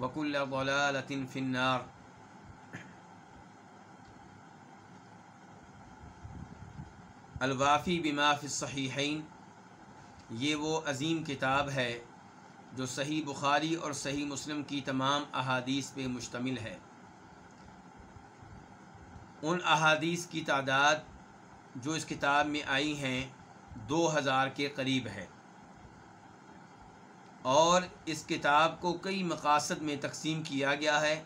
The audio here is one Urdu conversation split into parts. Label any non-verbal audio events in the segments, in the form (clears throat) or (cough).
وكل ضلالة في النار. الوافی بما فی الصحیحین، یہ وہ عظیم کتاب ہے جو صحیح بخاری اور صحیح مسلم کی تمام احادیث پہ مشتمل ہے۔ ان احادیث کی تعداد جو اس کتاب میں آئی ہیں، دو ہزار کے قریب ہے۔ اور اس کتاب کو کئی مقاصد میں تقسیم کیا گیا ہے۔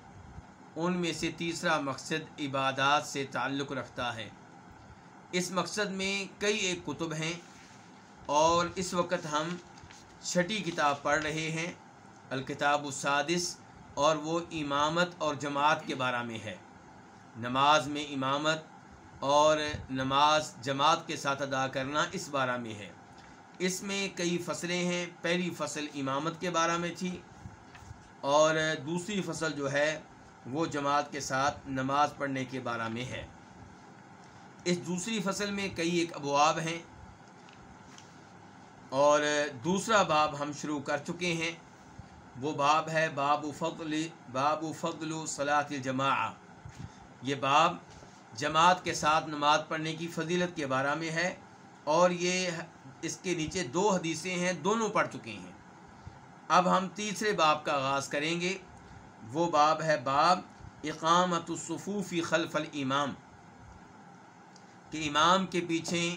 ان میں سے تیسرا مقصد عبادات سے تعلق رکھتا ہے۔ اس مقصد میں کئی ایک کتب ہیں اور اس وقت ہم چھٹی کتاب پڑھ رہے ہیں۔ الکتاب السادس اور وہ امامت اور جماعت کے بارے میں ہے۔ نماز میں امامت اور نماز جماعت کے ساتھ ادا کرنا اس بارے میں ہے۔ اس میں کئی فصلیں ہیں۔ پہلی فصل امامت کے بارے میں تھی اور دوسری فصل جو ہے وہ جماعت کے ساتھ نماز پڑھنے کے بارے میں ہے۔ اس دوسری فصل میں کئی ایک ابواب ہیں اور دوسرا باب ہم شروع کر چکے ہیں۔ وہ باب ہے باب فضل باب فضل صلاۃ الجماع یہ باب جماعت کے ساتھ نماز پڑھنے کی فضیلت کے بارے میں ہے۔ اور یہ اس کے نیچے دو حدیثیں ہیں، دونوں پڑھ چکے ہیں۔ اب ہم تیسرے باب کا آغاز کریں گے۔ وہ باب ہے باب اقامت الصفوفی خلف الامام، کہ امام کے پیچھے،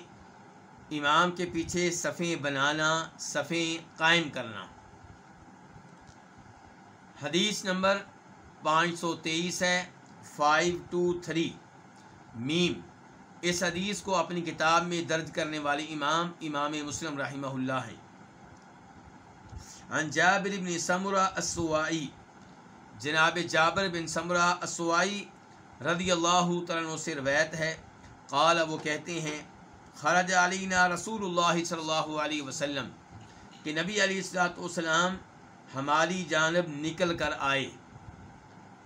امام کے پیچھے صفیں بنانا، صفیں قائم کرنا۔ حدیث نمبر پانچ سو تیئیس ہے فائیو ٹو تھری میم۔ اس حدیث کو اپنی کتاب میں درج کرنے والے امام امام مسلم رحمہ اللہ ہیں عن جابر بن سمرہ السوائی، جناب جابر بن سمرہ السوائی رضی اللہ تعالیٰ سے روایت ہے۔ قال، وہ کہتے ہیں، خرج علینا رسول اللہ صلی اللہ علیہ وسلم کہ نبی علیہ السلاۃ والسلام ہماری جانب نکل کر آئے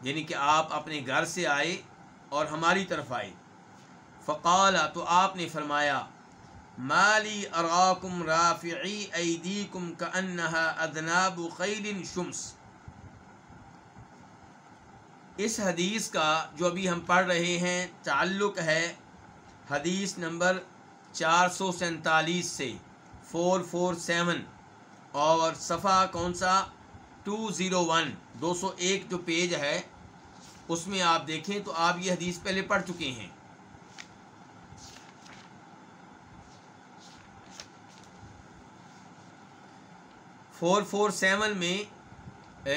یعنی کہ آپ اپنے گھر سے آئے اور ہماری طرف آئے۔ فقال، تو آپ نے فرمایا، مالی اراکم رافعی ایدیکم کانہا ادناب خیل شمس۔ اس حدیث کا جو ابھی ہم پڑھ رہے ہیں، تعلق ہے حدیث نمبر چار سو سینتالیس سے فور فور سیون اور صفحہ کون سا؟ ٹو زیرو ون دو سو ایک جو پیج ہے، اس میں آپ دیکھیں تو آپ یہ حدیث پہلے پڑھ چکے ہیں۔ فور فور سیون میں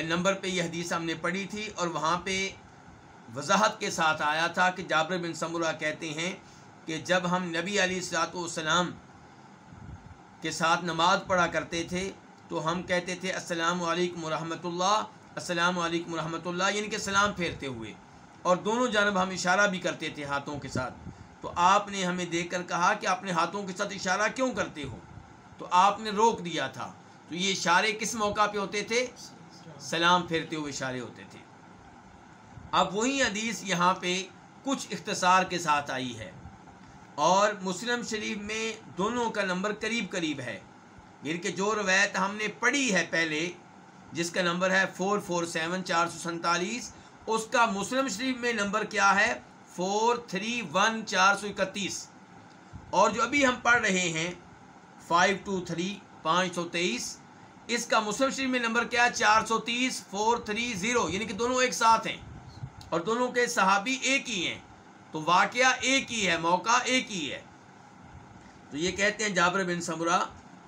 نمبر پہ یہ حدیث ہم نے پڑھی تھی اور وہاں پہ وضاحت کے ساتھ آیا تھا کہ جابر بن سمرہ کہتے ہیں کہ جب ہم نبی علیہ السلاۃ والسلام کے ساتھ نماز پڑھا کرتے تھے تو ہم کہتے تھے السلام علیکم ورحمۃ اللہ السلام علیکم ورحمۃ اللہ یعنی کہ سلام پھیرتے ہوئے اور دونوں جانب ہم اشارہ بھی کرتے تھے ہاتھوں کے ساتھ تو آپ نے ہمیں دیکھ کر کہا کہ اپنے ہاتھوں کے ساتھ اشارہ کیوں کرتے ہو تو آپ نے روک دیا تھا تو یہ اشارے کس موقع پہ ہوتے تھے؟ سلام پھیرتے ہوئے اشارے ہوتے تھے۔ اب وہی حدیث یہاں پہ کچھ اختصار کے ساتھ آئی ہے۔ اور مسلم شریف میں دونوں کا نمبر قریب قریب ہے۔ یعنی کہ جو روایت ہم نے پڑھی ہے پہلے، جس کا نمبر ہے فور فور سیون چار سو سینتالیس، اس کا مسلم شریف میں نمبر کیا ہے؟ فور تھری ون چار سو اکتیس۔ اور جو ابھی ہم پڑھ رہے ہیں فائیو ٹو تھری پانچ سو تیئیس اس کا مسلم شریف میں نمبر کیا ہے؟ چار سو تیس فور تھری زیرو یعنی کہ دونوں ایک ساتھ ہیں اور دونوں کے صحابی ایک ہی ہیں۔ تو واقعہ ایک ہی ہے، موقع ایک ہی ہے۔ تو یہ کہتے ہیں جابر بن سمرہ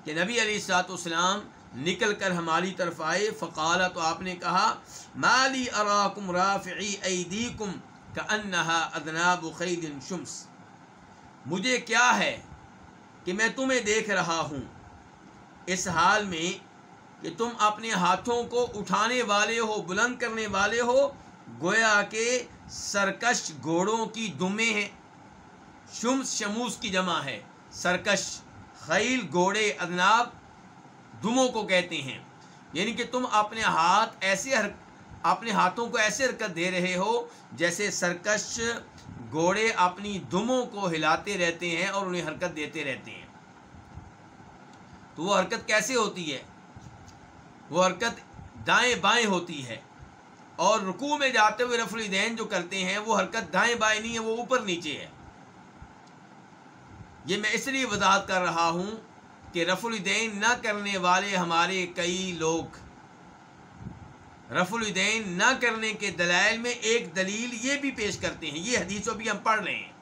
کہ نبی علی سات اسلام نکل کر ہماری طرف آئے۔ فقالہ تو آپ نے کہا مالی اراکم رافعی ایدیکم کانہا ادناب خید شمس مجھے کیا ہے کہ میں تمہیں دیکھ رہا ہوں۔ اس حال میں کہ تم اپنے ہاتھوں کو اٹھانے والے ہو، بلند کرنے والے ہو، گویا کہ سرکش گھوڑوں کی دمیں ہیں، شمس شموس کی جمع ہے۔ سرکش خیل گھوڑے ادناب دموں کو کہتے ہیں۔ یعنی کہ تم اپنے ہاتھ ایسے اپنے ہاتھوں کو ایسے حرکت دے رہے ہو جیسے سرکش گھوڑے اپنی دموں کو ہلاتے رہتے ہیں اور انہیں حرکت دیتے رہتے ہیں۔ تو وہ حرکت کیسے ہوتی ہے؟ وہ حرکت دائیں بائیں ہوتی ہے۔ اور رکوع میں جاتے ہوئے رف الدین جو کرتے ہیں، وہ حرکت دائیں بائیں نہیں ہے، وہ اوپر نیچے ہے۔ یہ میں اس لیے وضاحت کر رہا ہوں کہ رف الدین نہ کرنے والے ہمارے کئی لوگ۔ رف الدین نہ کرنے کے دلائل میں ایک دلیل یہ بھی پیش کرتے ہیں، یہ حدیثوں بھی ہم پڑھ رہے ہیں۔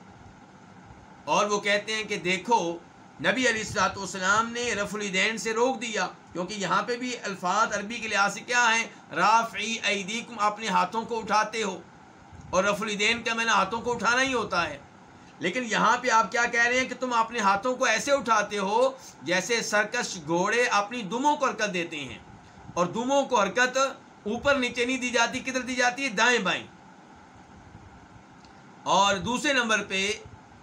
اور وہ کہتے ہیں کہ دیکھو نبی علیہ السلاۃ والسلام نے رف الدین سے روک دیا، کیونکہ یہاں پہ بھی الفاظ عربی کے لحاظ سے کیا ہیں؟ رافعی ایدیکم، اپنے ہاتھوں کو اٹھاتے ہو۔ اور رف الدین کا میں نے ہاتھوں کو اٹھانا ہی ہوتا ہے۔ لیکن یہاں پہ آپ کیا کہہ رہے ہیں کہ تم اپنے ہاتھوں کو ایسے اٹھاتے ہو جیسے سرکش گھوڑے اپنی دموں کو حرکت دیتے ہیں۔ اور دموں کو حرکت اوپر نیچے نہیں دی جاتی، کدھر دی جاتی ہے؟ دائیں بائیں۔ اور دوسرے نمبر پہ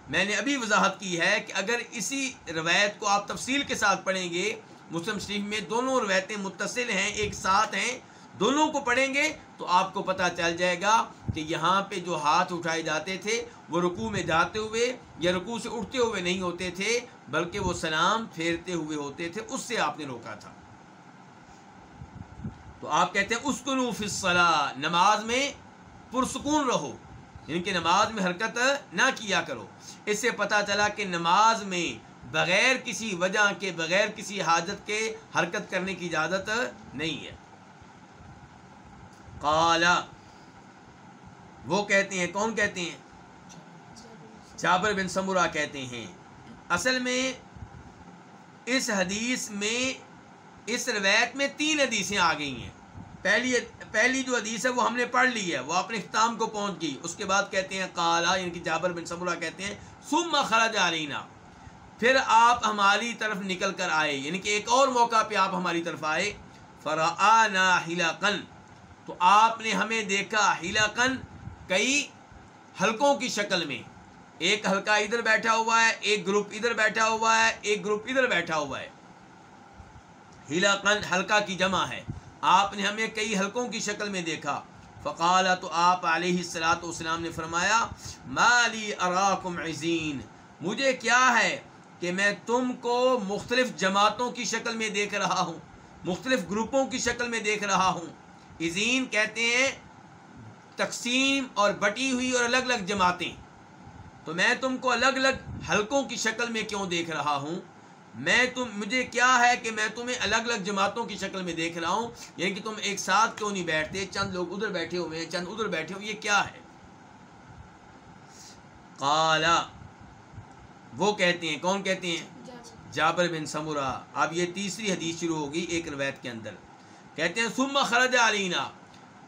میں نے ابھی وضاحت کی ہے کہ اگر اسی روایت کو آپ تفصیل کے ساتھ پڑھیں گے، مسلم شریف میں دونوں روایتیں متصل ہیں، ایک ساتھ ہیں، دونوں کو پڑھیں گے تو آپ کو پتہ چل جائے گا کہ یہاں پہ جو ہاتھ اٹھائے جاتے تھے، وہ رکوع میں جاتے ہوئے یا رکوع سے اٹھتے ہوئے نہیں ہوتے تھے، بلکہ وہ سلام پھیرتے ہوئے ہوتے تھے، اس سے آپ نے روکا تھا۔ تو آپ کہتے ہیں اس کو فصلاح نماز میں پرسکون رہو۔ یعنی کہ نماز میں حرکت نہ کیا کرو۔ اس سے پتہ چلا کہ نماز میں بغیر کسی وجہ کے، بغیر کسی حاجت کے حرکت کرنے کی اجازت نہیں ہے۔ کالا وہ کہتے ہیں، کون کہتے ہیں؟ چابر بن سمورا کہتے ہیں۔ اصل میں اس حدیث میں، اس روایت میں تین حدیثیں آ گئی ہیں۔ پہلی پہلی جو حدیث ہے وہ ہم نے پڑھ لی ہے، وہ اپنے اختتام کو پہنچ گئی۔ اس کے بعد کہتے ہیں کالا یعنی کہ جابر بن سمورا کہتے ہیں سم خرج علینا۔ پھر آپ ہماری طرف نکل کر آئے۔ یعنی کہ ایک اور موقع پہ آپ ہماری طرف آئے۔ فرا ہلا کن تو آپ نے ہمیں دیکھا ہلا کن کئی حلقوں کی شکل میں۔ ایک حلقہ ادھر بیٹھا ہوا ہے، ایک گروپ ادھر بیٹھا ہوا ہے، ایک گروپ ادھر بیٹھا ہوا ہے۔ ہلا کن حلقہ کی جمع ہے۔ آپ نے ہمیں کئی حلقوں کی شکل میں دیکھا۔ فقال تو آپ علیہ السلاۃ والسلام نے فرمایا مالی اراکم عزین، مجھے کیا ہے کہ میں تم کو مختلف جماعتوں کی شکل میں دیکھ رہا ہوں، مختلف گروپوں کی شکل میں دیکھ رہا ہوں۔ عزین کہتے ہیں تقسیم اور بٹی ہوئی اور الگ الگ جماعتیں۔ تو میں تم کو الگ الگ حلقوں کی شکل میں کیوں دیکھ رہا ہوں؟ میں تم مجھے کیا ہے کہ میں تمہیں الگ الگ جماعتوں کی شکل میں دیکھ رہا ہوں یعنی کہ تم ایک ساتھ کیوں نہیں بیٹھتے؟ چند لوگ ادھر بیٹھے ہوئے ہیں، چند ادھر بیٹھے ہوئے یہ کیا ہے؟ کالا وہ کہتے ہیں، کون کہتے ہیں؟ جابر بن سمورا اب یہ تیسری حدیث شروع ہوگی ایک روایت کے اندر۔ کہتے ہیں سم خرج علینا۔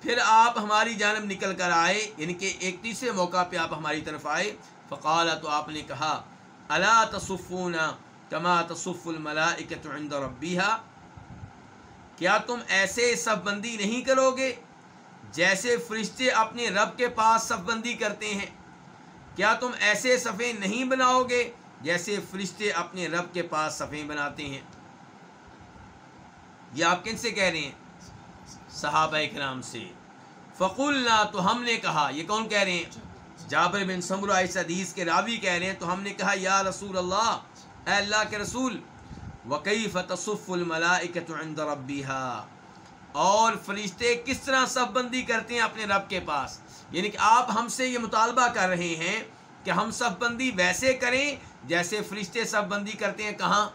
پھر آپ ہماری جانب نکل کر آئے یعنی کہ ایک تیسرے موقع پہ آپ ہماری طرف آئے۔ فقال تو آپ نے کہا اللہ تصفون کما تصف الملائکت عند ربیہا، کیا تم ایسے صف بندی نہیں کرو گے جیسے فرشتے اپنے رب کے پاس صف بندی کرتے ہیں؟ کیا تم ایسے صفیں نہیں بناؤ گے جیسے فرشتے اپنے رب کے پاس صفیں بناتے ہیں؟ یہ آپ کن سے کہہ رہے ہیں؟ صحابہ کرام سے۔ فقول تو ہم نے کہا، یہ کون کہہ رہے ہیں؟ جابر بن سمرہ اس حدیث کے راوی کہہ رہے ہیں، تو ہم نے کہا، یا رسول اللہ اے اللہ کے رسول وکیف تصف الملائکۃ عند ربها؟ اور فرشتے کس طرح صف بندی کرتے ہیں اپنے رب کے پاس؟ یعنی کہ آپ ہم سے یہ مطالبہ کر رہے ہیں کہ ہم صف بندی ویسے کریں جیسے فرشتے صف بندی کرتے ہیں کہاں؟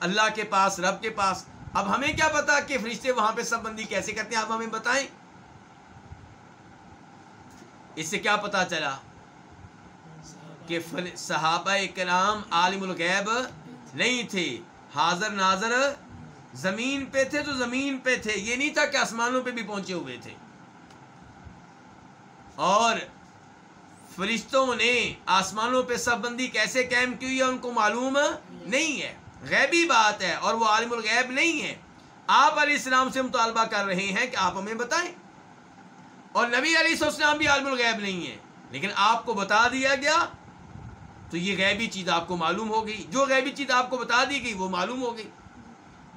اللہ کے پاس، رب کے پاس۔ اب ہمیں کیا پتا کہ فرشتے وہاں پہ صف بندی کیسے کرتے ہیں؟ آپ ہمیں بتائیں۔ اس سے کیا پتا چلا؟ کہ صحابہ کرام عالم الغیب نہیں تھے، حاضر ناظر زمین پہ تھے تو زمین پہ تھے، یہ نہیں تھا کہ آسمانوں پہ بھی پہنچے ہوئے تھے۔ اور فرشتوں نے آسمانوں پہ سب بندی کیسے قائم کی ہوئی ہے ان کو معلوم نہیں ہے۔ غیبی بات ہے اور وہ عالم الغیب نہیں ہے۔ آپ علیہ السلام سے مطالبہ کر رہے ہیں کہ آپ ہمیں بتائیں۔ اور نبی علیہ السلام بھی عالم الغیب نہیں ہے۔ لیکن آپ کو بتا دیا گیا تو یہ غیبی چیز آپ کو معلوم ہو گئی۔ جو غیبی چیز آپ کو بتا دی گئی، وہ معلوم ہو گئی۔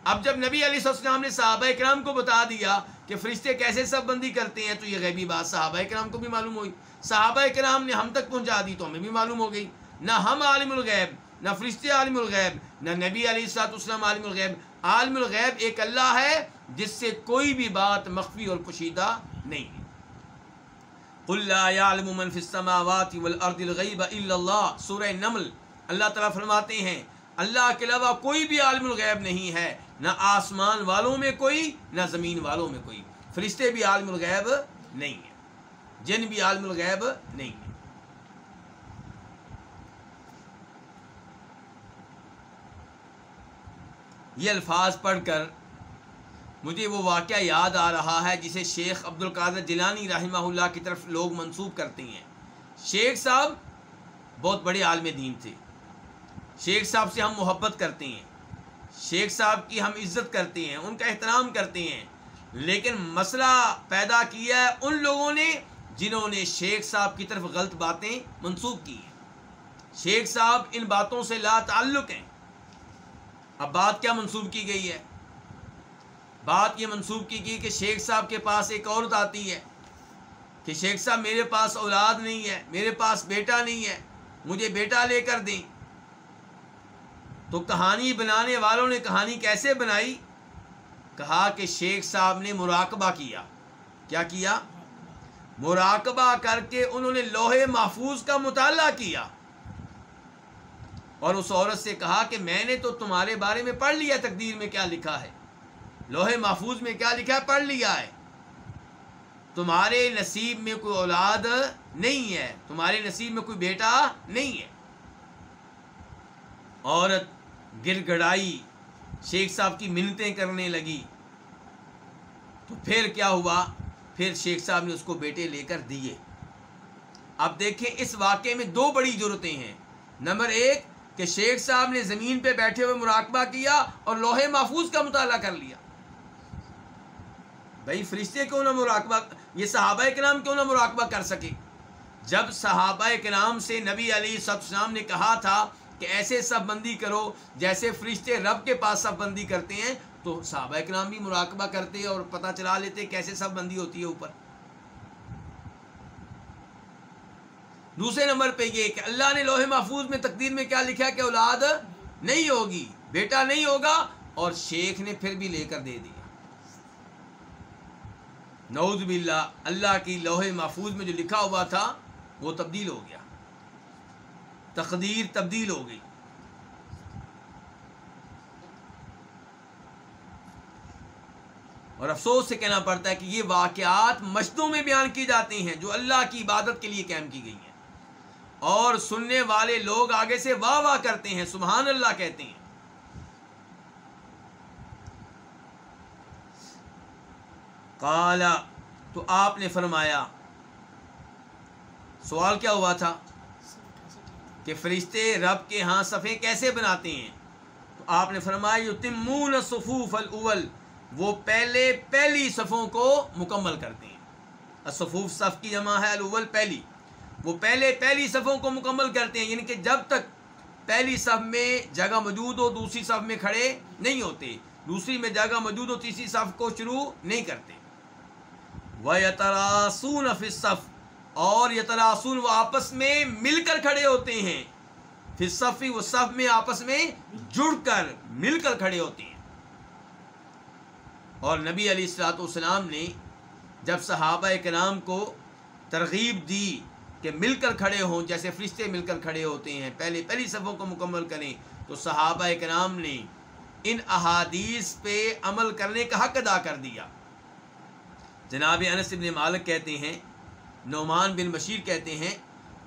اب جب نبی علیہ السلام نے صحابہ کرام کو بتا دیا کہ فرشتے کیسے سب بندی کرتے ہیں، تو یہ غیبی بات صحابہ کرام کو بھی معلوم ہوئی۔ صحابہ کرام نے ہم تک پہنچا دی تو ہمیں بھی معلوم ہو گئی۔ نہ ہم عالم الغیب، نہ فرشتے عالم الغیب، نہ نبی علیہ السلاط اسلام عالم الغیب۔ عالم الغیب ایک اللہ ہے جس سے کوئی بھی بات مخفی اور پوشیدہ نہیں۔ ہے قل لا يعلم من في السماوات والارض الغیب الا اللہ سورہ نمل اللہ تعالیٰ فرماتے ہیں، اللہ کے علاوہ کوئی بھی عالم الغیب نہیں ہے، نہ آسمان والوں میں کوئی، نہ زمین والوں میں کوئی۔ فرشتے بھی عالم الغیب نہیں ہیں، جن بھی عالم الغیب نہیں ہیں۔ یہ الفاظ پڑھ کر مجھے وہ واقعہ یاد آ رہا ہے جسے شیخ عبد القادر جیلانی رحمہ اللہ کی طرف لوگ منسوب کرتے ہیں۔ شیخ صاحب بہت بڑے عالم دین تھے۔ شیخ صاحب سے ہم محبت کرتے ہیں۔ شیخ صاحب کی ہم عزت کرتے ہیں، ان کا احترام کرتے ہیں۔ لیکن مسئلہ پیدا کیا ہے ان لوگوں نے جنہوں نے شیخ صاحب کی طرف غلط باتیں منسوب کی ہیں۔ شیخ صاحب ان باتوں سے لا تعلق ہیں۔ اب بات کیا منسوب کی گئی ہے؟ بات یہ منسوب کی گئی کہ شیخ صاحب کے پاس ایک عورت آتی ہے کہ شیخ صاحب میرے پاس اولاد نہیں ہے، میرے پاس بیٹا نہیں ہے، مجھے بیٹا لے کر دیں۔ تو کہانی بنانے والوں نے کہانی کیسے بنائی؟ کہا کہ شیخ صاحب نے مراقبہ کیا۔ کیا کیا؟ مراقبہ کر کے انہوں نے لوہے محفوظ کا مطالعہ کیا۔ اور اس عورت سے کہا کہ میں نے تو تمہارے بارے میں پڑھ لیا، تقدیر میں کیا لکھا ہے۔ لوہے محفوظ میں کیا لکھا ہے؟ پڑھ لیا ہے۔ تمہارے نصیب میں کوئی اولاد نہیں ہے۔ تمہارے نصیب میں کوئی بیٹا نہیں ہے۔ عورت گر گڑائی، شیخ صاحب کی منتیں کرنے لگی۔ تو پھر کیا ہوا؟ پھر شیخ صاحب نے اس کو بیٹے لے کر دیے۔ اب دیکھیں اس واقعے میں دو بڑی ضرورتیں ہیں۔ نمبر ایک کہ شیخ صاحب نے زمین پہ بیٹھے ہوئے مراقبہ کیا اور لوہے محفوظ کا مطالعہ کر لیا۔ بھائی، فرشتے کیوں نہ مراقبہ، یہ صحابہ کرام کیوں نہ مراقبہ کر سکے؟ جب صحابہ کرام سے نبی علی السلام نے کہا تھا کہ ایسے سب بندی کرو جیسے فرشتے رب کے پاس سب بندی کرتے ہیں، تو صحابہ کرام بھی مراقبہ کرتے اور پتہ چلا لیتے کیسے سب بندی ہوتی ہے اوپر۔ دوسرے نمبر پہ یہ کہ اللہ نے لوہے محفوظ میں تقدیر میں کیا لکھا کہ اولاد نہیں ہوگی، بیٹا نہیں ہوگا اور شیخ نے پھر بھی لے کر دے دیا نعوذ باللہ، اللہ کی لوہے محفوظ میں جو لکھا ہوا تھا، وہ تبدیل ہو گیا۔ تقدیر تبدیل ہو گئی۔ اور افسوس سے کہنا پڑتا ہے کہ یہ واقعات مشدوں میں بیان کی جاتے ہیں، جو اللہ کی عبادت کے لیے قائم کی گئی ہیں۔ اور سننے والے لوگ آگے سے واہ واہ کرتے ہیں، سبحان اللہ کہتے ہیں۔ کالا تو آپ نے فرمایا، سوال کیا ہوا تھا؟ کہ فرشتے رب کے ہاں صفے کیسے بناتے ہیں؟ تو آپ نے فرمایا تمون صفوف الاول، وہ پہلے پہلی صفوں کو مکمل کرتے ہیں۔ صفوف صف کی جمع ہے، الاول پہلی۔ وہ پہلے پہلی صفوں کو مکمل کرتے ہیں یعنی کہ جب تک پہلی صف میں جگہ موجود ہو، دوسری صف میں کھڑے نہیں ہوتے۔ دوسری میں جگہ موجود ہو، تیسری صف کو شروع نہیں کرتے۔ وہ تراسون صف اور یتلاسون وہ آپس میں مل کر کھڑے ہوتے ہیں۔ پھر صفی وہ صف میں آپس میں جڑ کر مل کر کھڑے ہوتے ہیں۔ اور نبی علی السلاۃ والسلام نے جب صحابہ کرام کو ترغیب دی کہ مل کر کھڑے ہوں، جیسے فرشتے مل کر کھڑے ہوتے ہیں، پہلے پہلی صفوں کو مکمل کریں، تو صحابہ کرام نے ان احادیث پہ عمل کرنے کا حق ادا کر دیا۔ جناب انس بن مالک کہتے ہیں، نعمان بن بشیر کہتے ہیں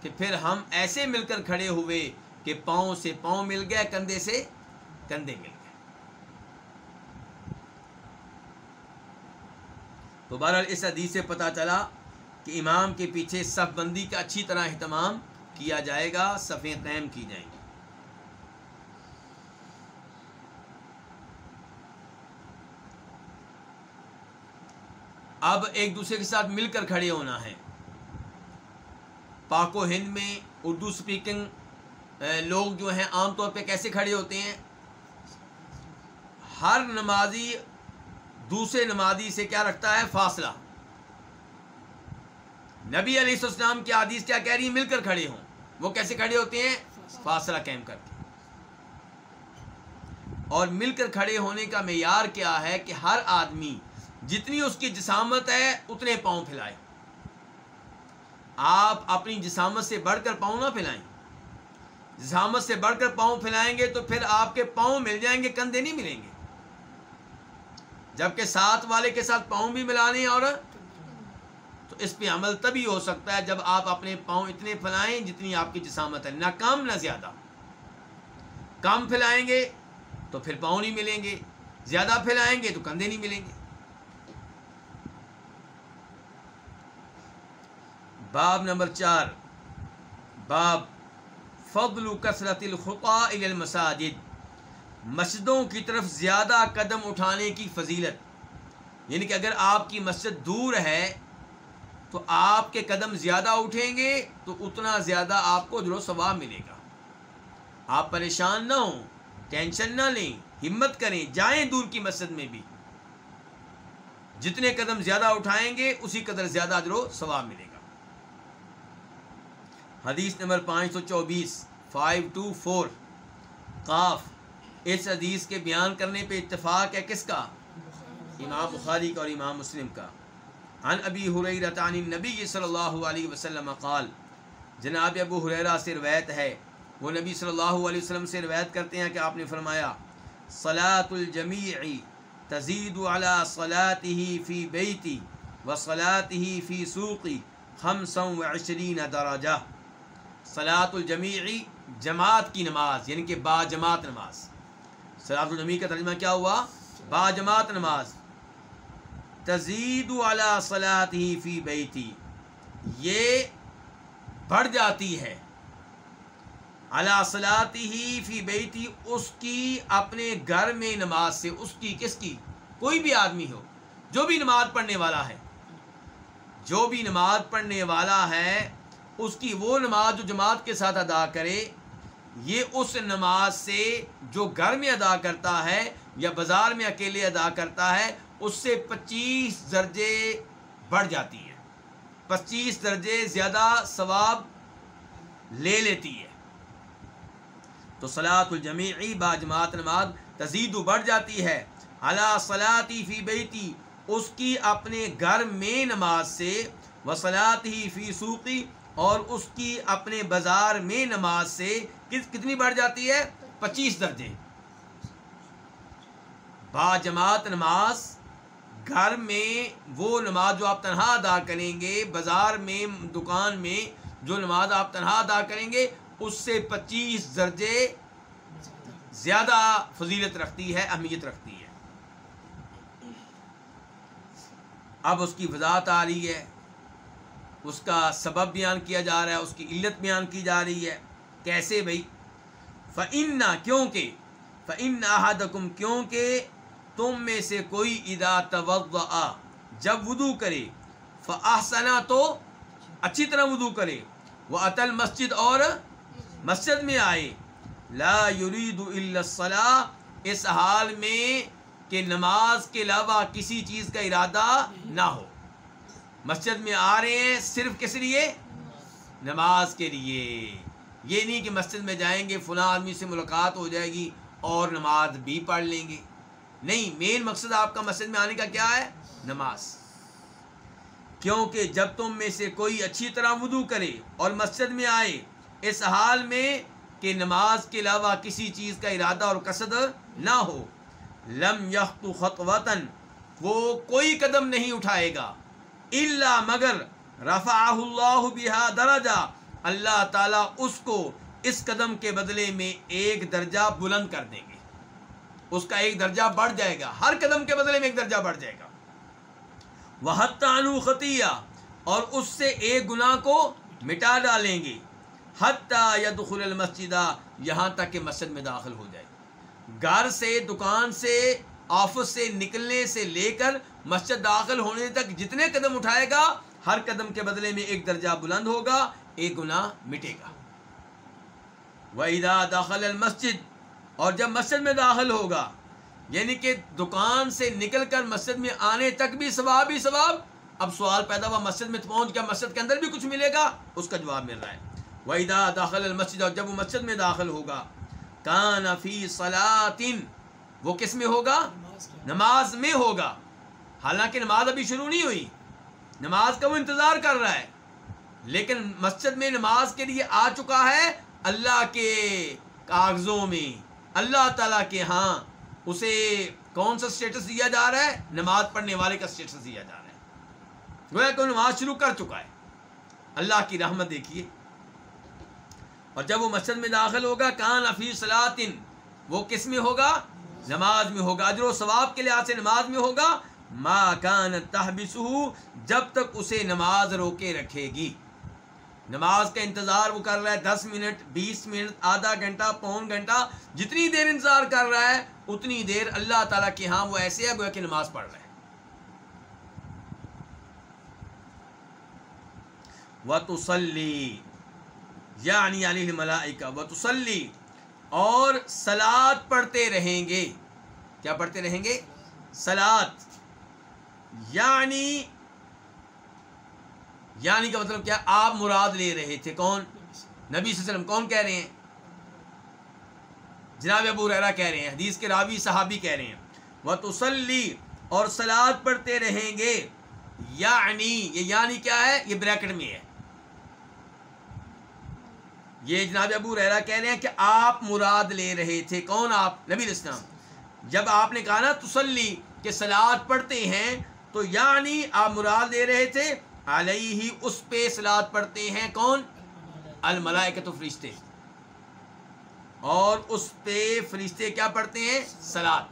کہ پھر ہم ایسے مل کر کھڑے ہوئے کہ پاؤں سے پاؤں مل گئے کندھے سے کندھے مل گئے۔ تو بہرحال اس حدیث سے پتہ چلا کہ امام کے پیچھے صف بندی کا اچھی طرح اہتمام کیا جائے گا، صفیں قائم کی جائیں گی۔ اب ایک دوسرے کے ساتھ مل کر کھڑے ہونا ہے۔ پاک و ہند میں اردو سپیکنگ لوگ جو ہیں عام طور پہ کیسے کھڑے ہوتے ہیں؟ ہر نمازی دوسرے نمازی سے کیا رکھتا ہے؟ فاصلہ۔ نبی علیہ السلام کی حدیث کیا کہہ رہی ہیں؟ مل کر کھڑے ہوں۔ وہ کیسے کھڑے ہوتے ہیں؟ فاصلہ۔ قائم کر کے اور مل کر کھڑے ہونے کا معیار کیا ہے؟ کہ ہر آدمی جتنی اس کی جسامت ہے، اتنے پاؤں پھیلائے آپ اپنی جسامت سے بڑھ کر پاؤں نہ پھیلائیں۔ جسامت سے بڑھ کر پاؤں پھیلائیں گے تو پھر آپ کے پاؤں مل جائیں گے، کندھے نہیں ملیں گے۔ جبکہ ساتھ والے کے ساتھ پاؤں بھی ملانے اور تو اس پہ عمل تبھی ہو سکتا ہے جب آپ اپنے پاؤں اتنے پھیلائیں جتنی آپ کی جسامت ہے۔ نہ کم، نہ زیادہ۔ کم پھیلائیں گے تو پھر پاؤں نہیں ملیں گے، زیادہ پھیلائیں گے تو کندھے نہیں ملیں گے۔ باب نمبر چار، باب فضل کثرت الخطا المساجد مسجدوں کی طرف زیادہ قدم اٹھانے کی فضیلت۔ یعنی کہ اگر آپ کی مسجد دور ہے تو آپ کے قدم زیادہ اٹھیں گے تو اتنا زیادہ آپ کو جو ثواب ملے گا۔ آپ پریشان نہ ہوں، ٹینشن نہ لیں، ہمت کریں، جائیں دور کی مسجد میں بھی۔ جتنے قدم زیادہ اٹھائیں گے، اسی قدر زیادہ ادرو ثواب ملے گا۔ حدیث نمبر پانچ سو چوبیس فائیو ٹو فور قاف، اس حدیث کے بیان کرنے پہ اتفاق ہے کس کا؟ امام بخاری کا اور امام مسلم کا۔ عن ابی حریرت نبی صلی اللہ علیہ وسلم قال، جناب ابو حریرہ سے روایت ہے، وہ نبی صلی اللہ علیہ وسلم سے روایت کرتے ہیں کہ آپ نے فرمایا صلاۃ الجمیع تزید علی صلاته فی بیتی و صلاته فی سوقی خمسا و عشرین درجہ۔ صلاۃ الجمیعی جماعت کی نماز یعنی کہ با جماعت نماز۔ صلاۃ الجمیع کا ترجمہ کیا ہوا؟ با جماعت نماز۔ تزید والا صلاحت ہی فی بیتی۔ یہ بڑھ جاتی ہے۔ اللہ صلاحتی ہی فی بیتی، اس کی اپنے گھر میں نماز سے، اس کی، کس کی؟ کوئی بھی آدمی ہو، جو بھی نماز پڑھنے والا ہے۔ جو بھی نماز پڑھنے والا ہے اس کی وہ نماز جو جماعت کے ساتھ ادا کرے، یہ اس نماز سے جو گھر میں ادا کرتا ہے یا بازار میں اکیلے ادا کرتا ہے، اس سے پچیس درجے بڑھ جاتی ہے۔ پچیس درجے زیادہ ثواب لے لیتی ہے۔ تو سلاۃ الجمیعی با جماعت نماز تزید بڑھ جاتی ہے۔ اللہ صلاحی فی بیتی، اس کی اپنے گھر میں نماز سے وصلاط ہی فی سوقی اور اس کی اپنے بازار میں نماز سے کتنی بڑھ جاتی ہے؟ پچیس درجے۔ با جماعت نماز گھر میں وہ نماز جو آپ تنہا ادا کریں گے، بازار میں، دکان میں جو نماز آپ تنہا ادا کریں گے، اس سے پچیس درجے زیادہ فضیلت رکھتی ہے، اہمیت رکھتی ہے۔ اب اس کی وضاحت آ رہی ہے۔ اس کا سبب بیان کیا جا رہا ہے، اس کی علت بیان کی جا رہی ہے۔ کیسے بھائی؟ فعن کیوں کہ فعن احدکم کیوں کہ تم میں سے کوئی ادا توضع جب وضو کرے فاحسنا تو اچھی طرح وضو کرے۔ وہ عطل مسجد اور مسجد میں آئے۔ لا یرید الا الصلاح اس حال میں کہ نماز کے علاوہ کسی چیز کا ارادہ نہ ہو۔ مسجد میں آ رہے ہیں صرف کس لیے؟ نماز کے لیے۔ یہ نہیں کہ مسجد میں جائیں گے، فلاں آدمی سے ملاقات ہو جائے گی اور نماز بھی پڑھ لیں گے۔ نہیں مین مقصد آپ کا مسجد میں آنے کا کیا ہے؟ نماز۔ کیونکہ جب تم میں سے کوئی اچھی طرح وضو کرے اور مسجد میں آئے، اس حال میں کہ نماز کے علاوہ کسی چیز کا ارادہ اور قصد نہ ہو، لم یخت خطوطن وہ کوئی قدم نہیں اٹھائے گا۔ اللہ مگر رفع اللہ بہا درجہ، اللہ تعالیٰ اس کو اس قدم کے بدلے میں ایک درجہ بلند کر دیں گے۔ اس کا ایک درجہ بڑھ جائے گا، ہر قدم کے بدلے میں ایک درجہ بڑھ جائے گا۔ وہ حتانو خطیہ اور اس سے ایک گناہ کو مٹا ڈالیں گے۔ حتیٰ یدخل المسجدہ یہاں تک کہ مسجد میں داخل ہو جائے۔ گھر سے، دکان سے آفس سے نکلنے سے لے کر مسجد داخل ہونے تک جتنے قدم اٹھائے گا، ہر قدم کے بدلے میں ایک درجہ بلند ہوگا، ایک گناہ مٹے گا۔ وَإِذَا دَخَلَ الْمَسْجِدِ، اور جب مسجد میں داخل ہوگا یعنی کہ دکان سے نکل کر مسجد میں آنے تک بھی ثواب ہی ثواب، اب سوال پیدا ہوا مسجد میں پہنچ گیا، مسجد کے اندر بھی کچھ ملے گا، اس کا جواب مل رہا ہے۔ وَإِذَا دَخَلَ الْمَسْجِدَ، اور جب وہ مسجد میں داخل ہوگا، کان فی صلاطن وہ کس میں ہوگا؟ نماز میں ہوگا۔ حالانکہ نماز ابھی شروع نہیں ہوئی۔ نماز کا وہ انتظار کر رہا ہے۔ لیکن مسجد میں نماز کے لیے آ چکا ہے اللہ کے کاغذوں میں۔ اللہ تعالیٰ کے ہاں۔ اسے کون سا اسٹیٹس دیا جا رہا ہے؟ نماز پڑھنے والے کا اسٹیٹس دیا جا رہا ہے۔ گویا کہ وہ نماز شروع کر چکا ہے۔ اللہ کی رحمت دیکھیے۔ اور جب وہ مسجد میں داخل ہوگا، کان افی صلاطن وہ کس میں ہوگا؟ نماز میں ہوگا، اجر و ثواب کے لحاظ سے نماز میں ہوگا۔ ما کان تحبس جب تک اسے نماز روکے رکھے گی۔ نماز کا انتظار وہ کر رہا ہے، دس منٹ، بیس منٹ، آدھا گھنٹہ، پون گھنٹہ، جتنی دیر انتظار کر رہا ہے، اتنی دیر اللہ تعالیٰ کے ہاں وہ ایسے ہے گویا کہ نماز پڑھ رہا ہے۔ و تسلی یعنی علی ملائکہ و تسلی اور سلاد پڑھتے رہیں گے۔ کیا پڑھتے رہیں گے؟ سلاد۔ یعنی یعنی کا مطلب کیا؟ آپ مراد لے رہے تھے۔ کون؟ نبی صلی اللہ علیہ وسلم۔ کون کہہ رہے ہیں؟ جناب ابو ریرا کہہ رہے ہیں، حدیث کے راوی صحابی کہہ رہے ہیں۔ وہ تسلی اور سلاد پڑھتے رہیں گے۔ یعنی یہ یعنی کیا ہے؟ یہ بریکٹ میں ہے۔ یہ جناب ابو ریرا کہہ رہے ہیں کہ آپ مراد لے رہے تھے۔ کون آپ؟ نبی الاسلام جب آپ نے کہا نا تسلی کہ سلاد پڑھتے ہیں، تو یعنی آپ مراد لے رہے تھے، علیہ اس پہ سلاد پڑھتے ہیں۔ کون؟ الملائکہ تو فرشتے۔ اور اس پہ فرشتے کیا پڑھتے ہیں؟ سلاد۔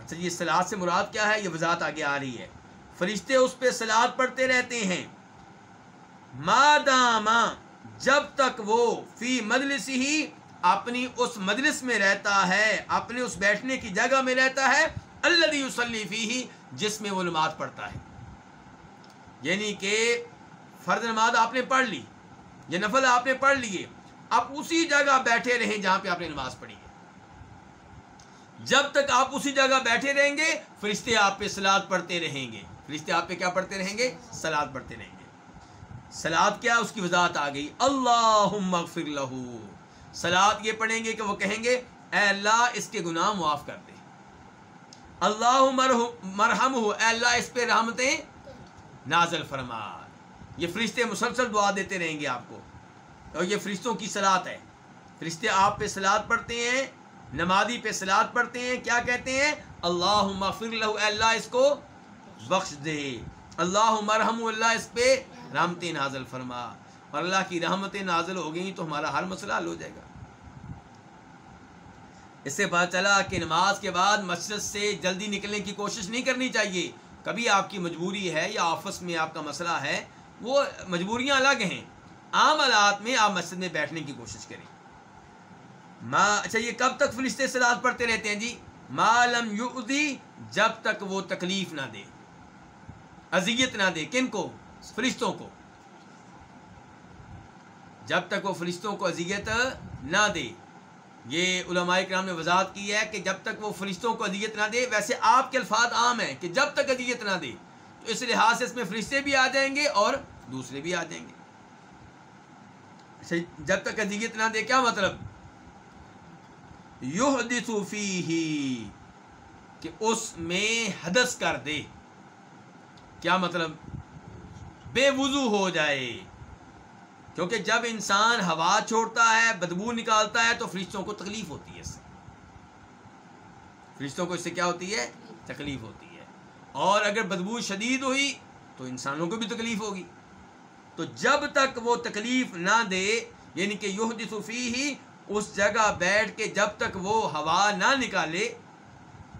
اچھا یہ سلاد سے مراد کیا ہے؟ یہ وضاحت آگے آ رہی ہے۔ فرشتے اس پہ سلاد پڑھتے رہتے ہیں۔ ماداما جب تک وہ فی مجلس ہی اپنی اس مجلس میں رہتا ہے، اپنے اس بیٹھنے کی جگہ میں رہتا ہے اللہ یوسلی فی ہی جس میں وہ نماز پڑھتا ہے۔ یعنی کہ فرض نماز آپ نے پڑھ لی یہ نفل آپ نے پڑھ لیے، آپ اسی جگہ بیٹھے رہیں جہاں پہ آپ نے نماز پڑھی ہے۔ جب تک آپ اسی جگہ بیٹھے رہیں گے، فرشتے آپ پہ سلاد پڑھتے رہیں گے۔ فرشتے آپ پہ کیا پڑھتے رہیں گے؟ سلاد پڑھتے رہیں گے۔ سلاد کیا اس کی وضاحت آ گئی؟ اللہ مغفر لہو۔ سلاد یہ پڑھیں گے کہ وہ کہیں گے، اے اللہ، اس کے گناہ معاف کر دے۔ اللہ مرحم ہو اے اللہ، اس پہ رحمتیں نازل فرما۔ یہ فرشتے مسلسل دعا دیتے رہیں گے آپ کو۔ اور یہ فرشتوں کی سلاد ہے۔ فرشتے آپ پہ سلاد پڑھتے ہیں، نمازی پہ سلاد پڑھتے ہیں، کیا کہتے ہیں؟ اللہ مغفر لہو، اے اللہ، اس کو بخش دے۔ اللہ مرحم اللہ، اس پہ رحمت نازل فرما۔ اور اللہ کی رحمت نازل ہو گئی تو ہمارا ہر مسئلہ حل ہو جائے گا۔ اس سے پتہ چلا کہ نماز کے بعد مسجد سے جلدی نکلنے کی کوشش نہیں کرنی چاہیے۔ کبھی آپ کی مجبوری ہے یا آفس میں آپ کا مسئلہ ہے، وہ مجبوریاں الگ ہیں۔ عام حالات میں آپ مسجد میں بیٹھنے کی کوشش کریں۔ ماں اچھا یہ کب تک فرشتے سلاد پڑھتے رہتے ہیں جی؟ معلوم یؤذی، جب تک وہ تکلیف نہ دے۔ اذیت نہ دے، کن کو؟ فرشتوں کو۔ جب تک وہ فرشتوں کو اذیت نہ دے، یہ علماء کرام نے وضاحت کی ہے کہ جب تک وہ فرشتوں کو اذیت نہ دے، ویسے آپ کے الفاظ عام ہیں کہ جب تک اذیت نہ دے، تو اس لحاظ سے اس میں فرشتے بھی آ جائیں گے اور دوسرے بھی آ جائیں گے۔ اچھا، جب تک اذیت نہ دے، کیا مطلب؟ یحدث فیہ کہ اس میں حدث کر دے۔ کیا مطلب؟ بے وضو ہو جائے۔ کیونکہ جب انسان ہوا چھوڑتا ہے، بدبو نکالتا ہے، تو فرشتوں کو تکلیف ہوتی ہے اس سے۔ فرشتوں کو اس سے کیا ہوتی ہے؟ تکلیف ہوتی ہے۔ اور اگر بدبو شدید ہوئی، تو انسانوں کو بھی تکلیف ہوگی۔ تو جب تک وہ تکلیف نہ دے یعنی کہ یوہ صفی ہی اس جگہ بیٹھ کے جب تک وہ ہوا نہ نکالے،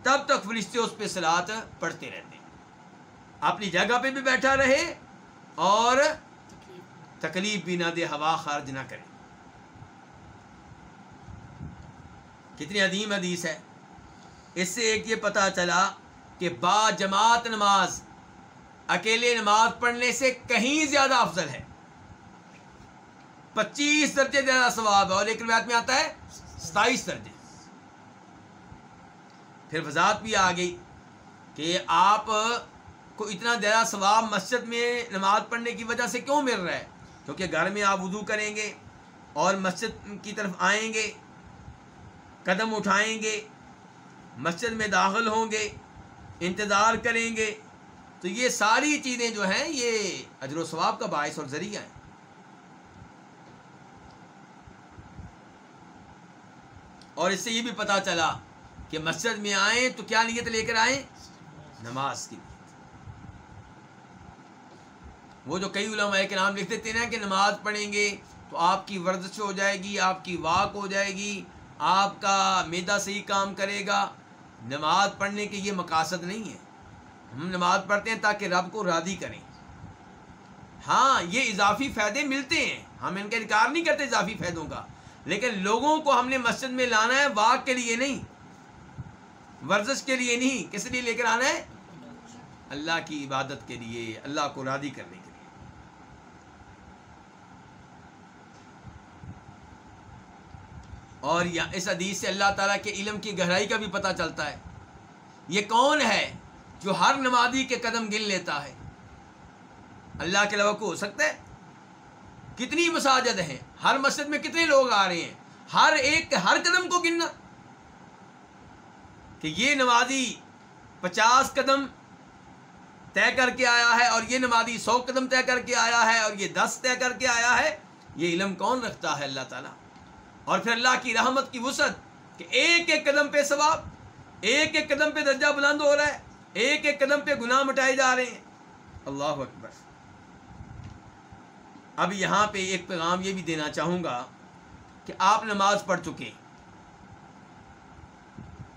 تب تک فرشتے اس پہ سلاد پڑھتے رہتے ہیں۔ اپنی جگہ پہ بھی بیٹھا رہے اور تکلیف بھی نہ دے ہوا خارج نہ کرے۔ کتنی عظیم حدیث ہے۔ اس سے ایک یہ پتا چلا کہ با جماعت نماز اکیلے نماز پڑھنے سے کہیں زیادہ افضل ہے۔ پچیس درجے زیادہ ثواب ہے اور ایک روایت میں آتا ہے ستائیس درجے۔ پھر وضاحت بھی آ گئی کہ آپ کو اتنا زیادہ ثواب مسجد میں نماز پڑھنے کی وجہ سے کیوں مل رہا ہے؟ کیونکہ گھر میں آپ وضو کریں گے اور مسجد کی طرف آئیں گے، قدم اٹھائیں گے، مسجد میں داخل ہوں گے، انتظار کریں گے۔ تو یہ ساری چیزیں جو ہیں، یہ اجر و ثواب کا باعث اور ذریعہ ہیں۔ اور اس سے یہ بھی پتا چلا کہ مسجد میں آئیں تو کیا نیت لے کر آئیں؟ نماز کی نیت وہ جو کئی علماء کے نام لکھ دیتے ہیں کہ نماز پڑھیں گے تو آپ کی ورزش ہو جائے گی، آپ کی واک ہو جائے گی، آپ کا میدا صحیح کام کرے گا۔ نماز پڑھنے کے یہ مقاصد نہیں ہے ہم نماز پڑھتے ہیں تاکہ رب کو راضی کریں۔ ہاں یہ اضافی فائدے ملتے ہیں۔ ہم ان کا انکار نہیں کرتے اضافی فائدوں کا۔ لیکن لوگوں کو ہم نے مسجد میں لانا ہے واک کے لیے نہیں۔ ورزش کے لیے نہیں، کس لیے لے کر آنا ہے؟ اللہ کی عبادت کے لیے، اللہ کو راضی کرنے کے لیے اور اس حدیث سے اللہ تعالیٰ کے علم کی گہرائی کا بھی پتہ چلتا ہے۔ یہ کون ہے جو ہر نمازی کے قدم گن لیتا ہے؟ اللہ کے علاوہ کو ہو سکتا ہے؟ کتنی مساجد ہیں؟ ہر مسجد میں کتنے لوگ آ رہے ہیں؟ ہر ایک ہر قدم کو گننا۔ کہ یہ نمازی پچاس قدم طے کر کے آیا ہے اور یہ نمازی سو قدم طے کر کے آیا ہے اور یہ دس طے کر کے آیا ہے، یہ علم کون رکھتا ہے اللہ تعالیٰ؟ اور پھر اللہ کی رحمت کی وسعت کہ ایک ایک قدم پہ ثواب، ایک ایک قدم پہ درجہ بلند ہو رہا ہے، ایک ایک قدم پہ گناہ مٹائے جا رہے ہیں۔ اللہ اکبر۔ اب یہاں پہ ایک پیغام یہ بھی دینا چاہوں گا کہ آپ نماز پڑھ چکے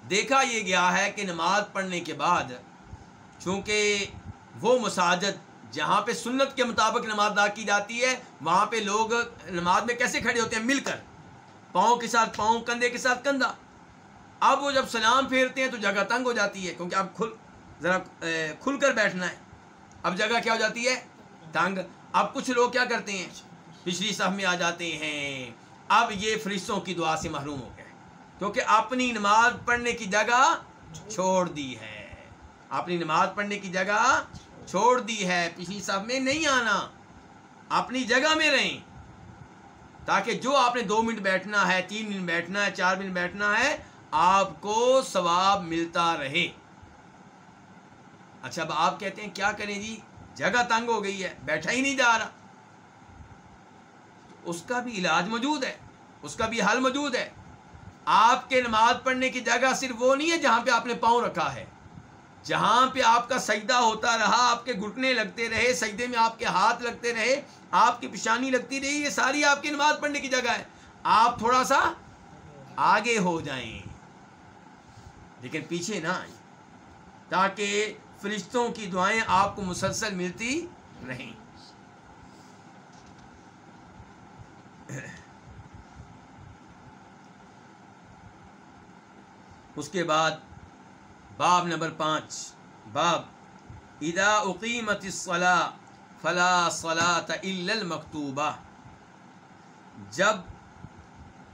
دیکھا یہ گیا ہے کہ نماز پڑھنے کے بعد چونکہ وہ مساجد جہاں پہ سنت کے مطابق نماز ادا کی جاتی ہے، وہاں پہ لوگ نماز میں کیسے کھڑے ہوتے ہیں؟ مل کر۔ پاؤں کے ساتھ پاؤں، کندھے کے ساتھ کندھا۔ اب وہ جب سلام پھیرتے ہیں تو جگہ تنگ ہو جاتی ہے، کیونکہ اب کھل، ذرا کھل کر بیٹھنا ہے۔ اب جگہ کیا ہو جاتی ہے؟ تنگ۔ اب کچھ لوگ کیا کرتے ہیں؟ پچھلی صف میں آ جاتے ہیں۔ اب یہ فرشتوں کی دعا سے محروم ہو گئے کیونکہ اپنی نماز پڑھنے کی جگہ چھوڑ دی ہے۔ اپنی نماز پڑھنے کی جگہ چھوڑ دی ہے۔ پچھلی صف میں نہیں آنا۔ اپنی جگہ میں رہیں۔ تاکہ جو آپ نے دو منٹ بیٹھنا ہے، تین منٹ بیٹھنا ہے، چار منٹ بیٹھنا ہے، آپ کو ثواب ملتا رہے۔ اچھا اب آپ کہتے ہیں، کیا کریں جی؟ جگہ تنگ ہو گئی ہے، بیٹھا ہی نہیں جا رہا۔ اس کا بھی علاج موجود ہے، اس کا بھی حل موجود ہے۔ آپ کے نماز پڑھنے کی جگہ صرف وہ نہیں ہے جہاں پہ آپ نے پاؤں رکھا ہے۔ جہاں پہ آپ کا سجدہ ہوتا رہا، آپ کے گھٹنے لگتے رہے، سجدے میں آپ کے ہاتھ لگتے رہے، آپ کی پشانی لگتی رہی، یہ ساری آپ کی نماز پڑھنے کی جگہ ہے۔ آپ تھوڑا سا آگے ہو جائیں۔ لیکن پیچھے نہ آئیں۔ تاکہ فرشتوں کی دعائیں آپ کو مسلسل ملتی رہیں۔ اس کے بعد باب نمبر پانچ۔ باب ادا اقیمت الصلاح فلا صلاۃ الا المکتوبہ۔ جب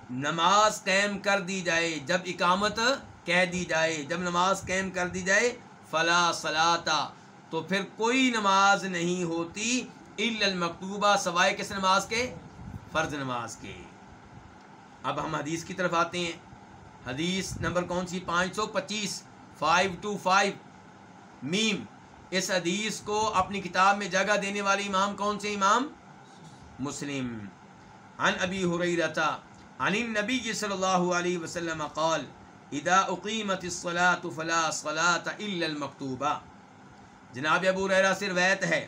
نماز قائم کر دی جائے، جب اقامت کہہ دی جائے، جب نماز قائم کر دی جائے، فلا صلاح تو پھر کوئی نماز نہیں ہوتی الا المکتوبہ، سوائے کس نماز کے؟ فرض نماز کے۔ اب ہم حدیث کی طرف آتے ہیں۔ حدیث نمبر کون سی؟ پانچ سو پچیس۔ فائیو ٹو فائیو میم اس حدیث کو اپنی کتاب میں جگہ دینے والے امام کون سے امام؟ مسلم. عن ابی حریرتا عن النبی صلی اللہ علیہ وسلم قال، اذا اقیمت الصلاة فلا صلاة الا المکتوبہ. جناب ابو ریرا سے روایت ہے،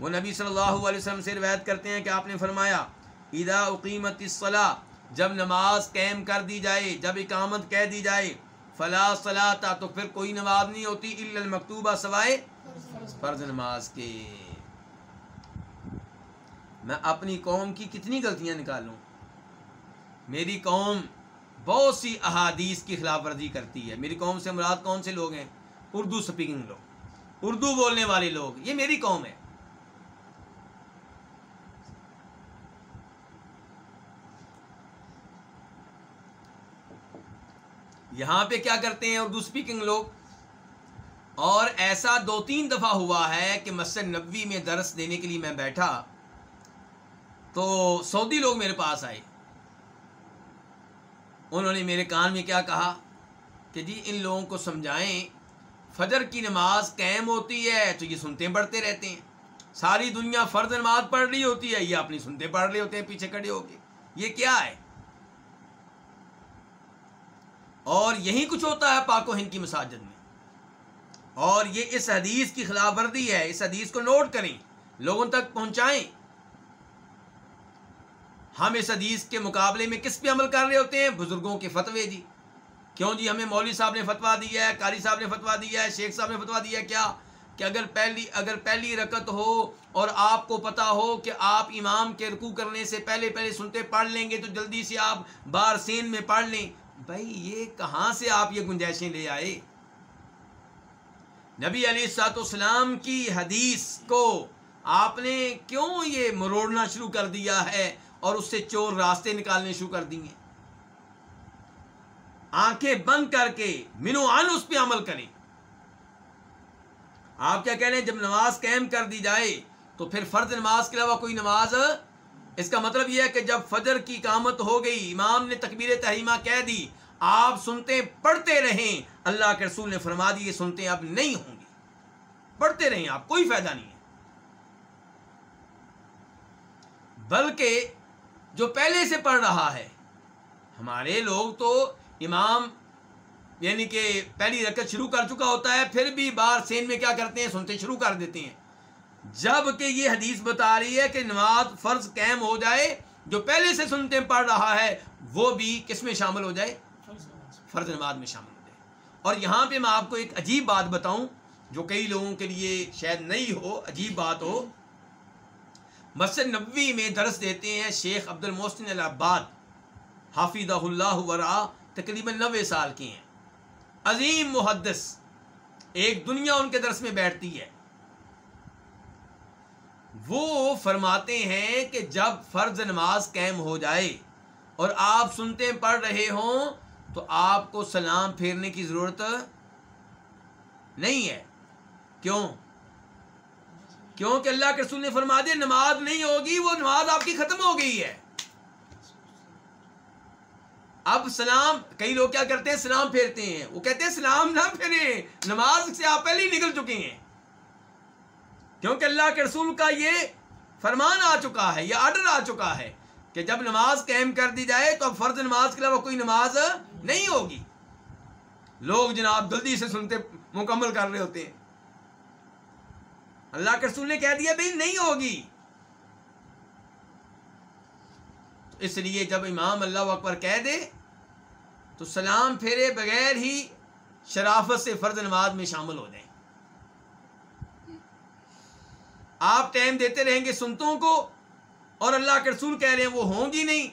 وہ نبی صلی اللہ علیہ وسلم سے روایت کرتے ہیں کہ آپ نے فرمایا، اذا اقیمت الصلاة، جب نماز قائم کر دی جائے، جب اقامت کہہ دی جائے فلا صلاة، تو پھر کوئی نماز نہیں ہوتی الا المکتوبہ سوائے فرض نماز کے۔ میں اپنی قوم کی کتنی غلطیاں نکالوں؟ میری قوم بہت سی احادیث کی خلاف ورزی کرتی ہے۔ میری قوم سے مراد کون سے لوگ ہیں؟ اردو سپیکنگ لوگ، اردو بولنے والے لوگ، یہ میری قوم ہے۔ یہاں پہ کیا کرتے ہیں اردو سپیکنگ لوگ؟ اور ایسا دو تین دفعہ ہوا ہے کہ مسجد نبوی میں درس دینے کے لیے میں بیٹھا تو سعودی لوگ میرے پاس آئے۔ انہوں نے میرے کان میں کیا کہا کہ جی ان لوگوں کو سمجھائیں، فجر کی نماز قائم ہوتی ہے تو یہ سنتے پڑھتے رہتے ہیں۔ ساری دنیا فرض نماز پڑھ رہی ہوتی ہے، یہ اپنی سنتے پڑھ رہے ہوتے ہیں، پیچھے کھڑے ہو کے۔ یہ کیا ہے؟ اور یہی کچھ ہوتا ہے پاک و ہند کی مساجد میں۔ اور یہ اس حدیث کی خلاف ورزی ہے، اس حدیث کو نوٹ کریں، لوگوں تک پہنچائیں۔ ہم اس حدیث کے مقابلے میں کس پہ عمل کر رہے ہوتے ہیں؟ بزرگوں کے فتوے جی۔ کیوں جی؟ ہمیں مولوی صاحب نے فتوا دیا ہے، قاری صاحب نے فتوا دیا ہے، شیخ صاحب نے فتوا دیا ہے۔ کیا؟ کہ اگر پہلی اگر پہلی رکت ہو اور آپ کو پتا ہو کہ آپ امام کے رکوع کرنے سے پہلے پہلے سنتے پڑھ لیں گے تو جلدی سے آپ بار سین میں پڑھ لیں۔ بھائی، یہ کہاں سے آپ یہ گنجائشیں لے آئے؟ نبی علی سات اسلام کی حدیث کو آپ نے کیوں یہ مروڑنا شروع کر دیا ہے اور اس سے چور راستے نکالنے شروع کر دیے آنکھیں بند کر کے منو ان اس پہ عمل کریں۔ آپ کیا کہہ رہے ہیں؟ جب نماز قائم کر دی جائے تو پھر فرض نماز کے علاوہ کوئی نماز اس کا مطلب یہ ہے کہ جب فجر کی قامت ہو گئی، امام نے تکبیر تحریمہ کہہ دی، آپ سنتے پڑھتے رہیں، اللہ کے رسول نے فرما دی، یہ سنتے اب نہیں ہوں گی پڑھتے رہیں آپ، کوئی فائدہ نہیں ہے۔ بلکہ جو پہلے سے پڑھ رہا ہے، ہمارے لوگ تو امام یعنی کہ پہلی رکت شروع کر چکا ہوتا ہے، پھر بھی بار سین میں کیا کرتے ہیں، سنتے شروع کر دیتے ہیں۔ جبکہ یہ حدیث بتا رہی ہے کہ نماز فرض قائم ہو جائے، جو پہلے سے سنتے پڑھ رہا ہے، وہ بھی کس میں شامل ہو جائے؟ فرض نماز میں شامل ہو جائے۔ اور یہاں پہ میں آپ کو ایک عجیب بات بتاؤں، جو کئی لوگوں کے لیے شاید نہیں ہو، عجیب بات ہو۔ مسجد نبوی میں درس دیتے ہیں شیخ عبد المحسن العباد حافظ اللہ ورا تقریباً نوے سال کے ہیں۔ عظیم محدث، ایک دنیا ان کے درس میں بیٹھتی ہے۔ وہ فرماتے ہیں کہ جب فرض نماز قائم ہو جائے اور آپ سنتے پڑھ رہے ہوں تو آپ کو سلام پھیرنے کی ضرورت نہیں ہے۔ کیوں؟ کیونکہ اللہ کے رسول نے فرما دیا، نماز نہیں ہوگی، وہ نماز آپ کی ختم ہو گئی ہے۔ اب سلام، کئی لوگ کیا کرتے ہیں؟ سلام پھیرتے ہیں۔ وہ کہتے ہیں، سلام نہ پھیرے نماز سے آپ پہلے ہی نکل چکے ہیں۔ کیونکہ اللہ کے رسول کا یہ فرمان آ چکا ہے، یہ آرڈر آ چکا ہے کہ جب نماز قائم کر دی جائے تو اب فرض نماز کے علاوہ کوئی نماز نہیں ہوگی۔ لوگ جناب جلدی سے سنتے، مکمل کر رہے ہوتے ہیں۔ اللہ کے رسول نے کہہ دیا بھائی نہیں ہوگی۔ اس لیے جب امام اللہ اکبر کہہ دے، تو سلام پھیرے بغیر ہی شرافت سے فرض نماز میں شامل ہو جائیں۔ آپ ٹائم دیتے رہیں گے سنتوں کو اور اللہ کے رسول کہہ رہے ہیں وہ ہوں گی نہیں،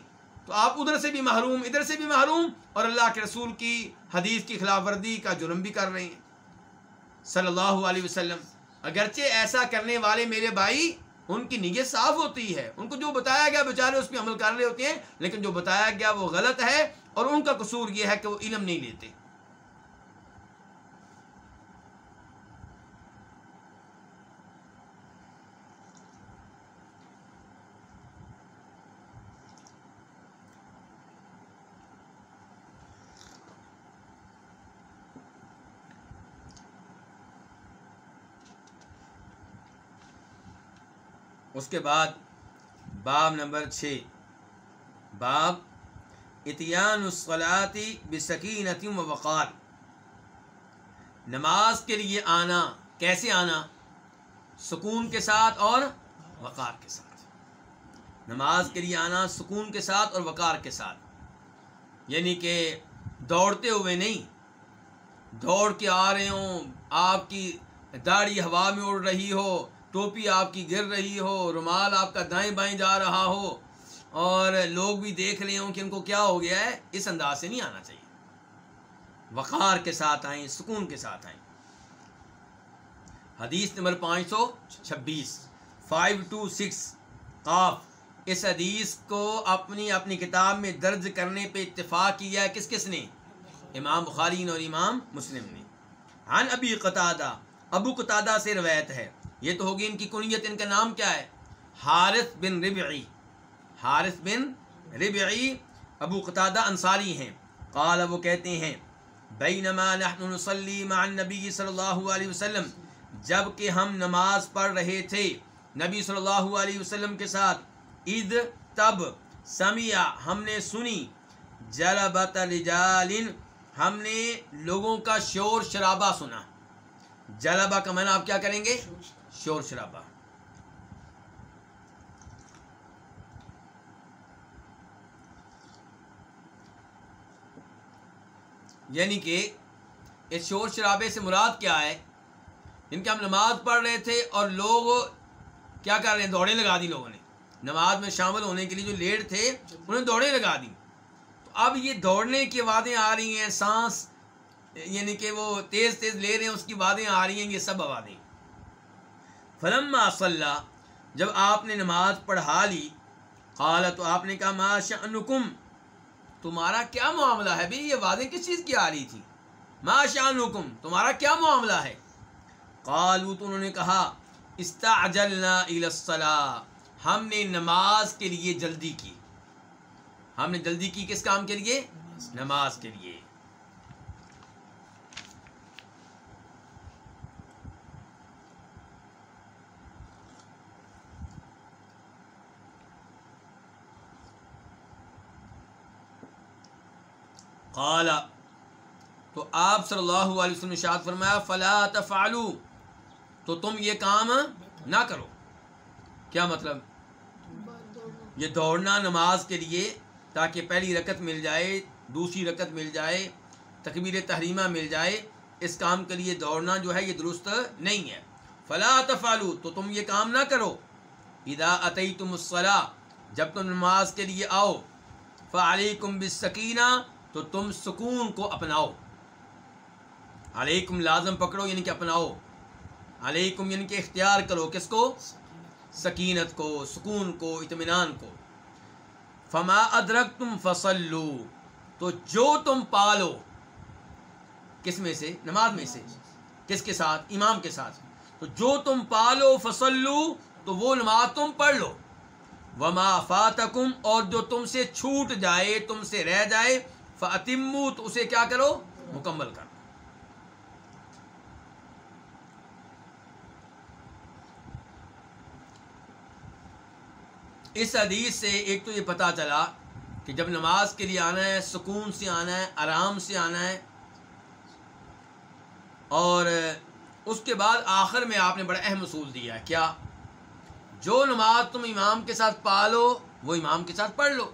تو آپ ادھر سے بھی محروم، ادھر سے بھی محروم اور اللہ کے رسول کی حدیث کی خلاف ورزی کا جرم بھی کر رہے ہیں۔ صلی اللہ علیہ وسلم، اگرچہ ایسا کرنے والے میرے بھائی ان کی نیت صاف ہوتی ہے، ان کو جو بتایا گیا بیچارے اس پہ عمل کر رہے ہوتے ہیں، لیکن جو بتایا گیا وہ غلط ہے اور ان کا قصور یہ ہے کہ وہ علم نہیں لیتے۔ اس کے بعد باب نمبر چھ۔ باب اتیان الصلاطی بسکینت و وقار۔ نماز کے لیے آنا، کیسے آنا؟ سکون کے ساتھ اور وقار کے ساتھ۔ نماز کے لیے آنا سکون کے ساتھ اور وقار کے ساتھ۔ یعنی کہ دوڑتے ہوئے نہیں، دوڑ کے آ رہے ہوں، آپ کی داڑھی ہوا میں اڑ رہی ہو ٹوپی آپ کی گر رہی ہو رومال آپ کا دائیں بائیں جا رہا ہو اور لوگ بھی دیکھ رہے ہوں کہ ان کو کیا ہو گیا ہے، اس انداز سے نہیں آنا چاہیے۔ وقار کے ساتھ آئیں، سکون کے ساتھ آئیں۔ حدیث نمبر پانچ سو چھبیس فائیو ٹو سکس قاف، اس حدیث کو اپنی اپنی کتاب میں درج کرنے پہ اتفاق کیا ہے۔ کس کس نے؟ امام بخارین اور امام مسلم نے۔ عن ابی قطادہ، ابو قطادہ سے روایت ہے۔ یہ تو ہوگی ان کی کنیت، ان کا نام کیا ہے؟ حارث بن ربعی۔ حارث بن ربعی ابو قطادہ انصاری ہیں۔ قال، وہ کہتے ہیں، بینما نحن نصلی مع النبی صلی اللہ علیہ وسلم۔ جبکہ ہم نماز پڑھ رہے تھے نبی صلی اللہ علیہ وسلم کے ساتھ۔ عید تب سمیا، ہم نے سنی، جلبت رجال، ہم نے لوگوں کا شور شرابہ سنا۔ جلبہ کا معنی آپ کیا کریں گے؟ شور شرابہ۔ یعنی کہ اس شور شرابے سے مراد کیا ہے؟ ان کے ہم نماز پڑھ رہے تھے اور لوگ کیا کر رہے ہیں؟ دوڑے لگا دی لوگوں نے۔ نماز میں شامل ہونے کے لیے جو لیٹ تھے، انہوں نے دوڑے لگا دی۔ تو اب یہ دوڑنے کی آوازیں آ رہی ہیں، سانس یعنی کہ وہ تیز تیز لے رہے ہیں، اس کی باتیں آ رہی ہیں، یہ سب آوازیں فلم صلی جب آپ نے نماز پڑھا لی، قال، تو آپ نے کہا، ما شأنکم؟ تمہارا کیا معاملہ ہے؟ بھائی یہ باتیں کس چیز کی آ رہی تھی؟ ما شأنکم؟ تمہارا کیا معاملہ ہے؟ قالو تو انہوں نے کہا، استعجلنا الى الصلاة، ہم نے نماز کے لیے جلدی کی۔ ہم نے جلدی کی کس کام کے لیے؟ نماز کے لیے۔ قال، تو آپ صلی اللہ علیہ وسلم نے شاد فرمایا، فلا تفعلوا، تو تم یہ کام نہ کرو۔ کیا مطلب؟ یہ دوڑنا نماز کے لیے تاکہ پہلی رکت مل جائے، دوسری رکت مل جائے، تکبیر تحریمہ مل جائے، اس کام کے لیے دوڑنا جو ہے یہ درست نہیں ہے۔ فلا تفعلوا، تو تم یہ کام نہ کرو۔ اذا اتیتم الصلاة جب تم نماز کے لیے آؤ، فعلیکم بالسکینہ تو تم سکون کو اپناؤ۔ علیکم لازم پکڑو یعنی کہ اپناؤ۔ علیکم یعنی کہ اختیار کرو، کس کو؟ سکینت کو، سکون کو، اطمینان کو۔ فما ادرک تم فصلو، تو جو تم پالو، کس میں سے؟ نماز میں سے۔ کس کے ساتھ؟ امام کے ساتھ۔ تو جو تم پالو، فصلو، تو وہ نماز تم پڑھ لو۔ وما فاتکم، اور جو تم سے چھوٹ جائے، تم سے رہ جائے فاتمو تو اسے کیا کرو؟ مکمل کرو اس حدیث سے ایک تو یہ پتہ چلا کہ جب نماز کے لیے آنا ہے، سکون سے آنا ہے، آرام سے آنا ہے، اور اس کے بعد آخر میں آپ نے بڑا اہم اصول دیا ہے۔ کیا؟ جو نماز تم امام کے ساتھ پالو وہ امام کے ساتھ پڑھ لو۔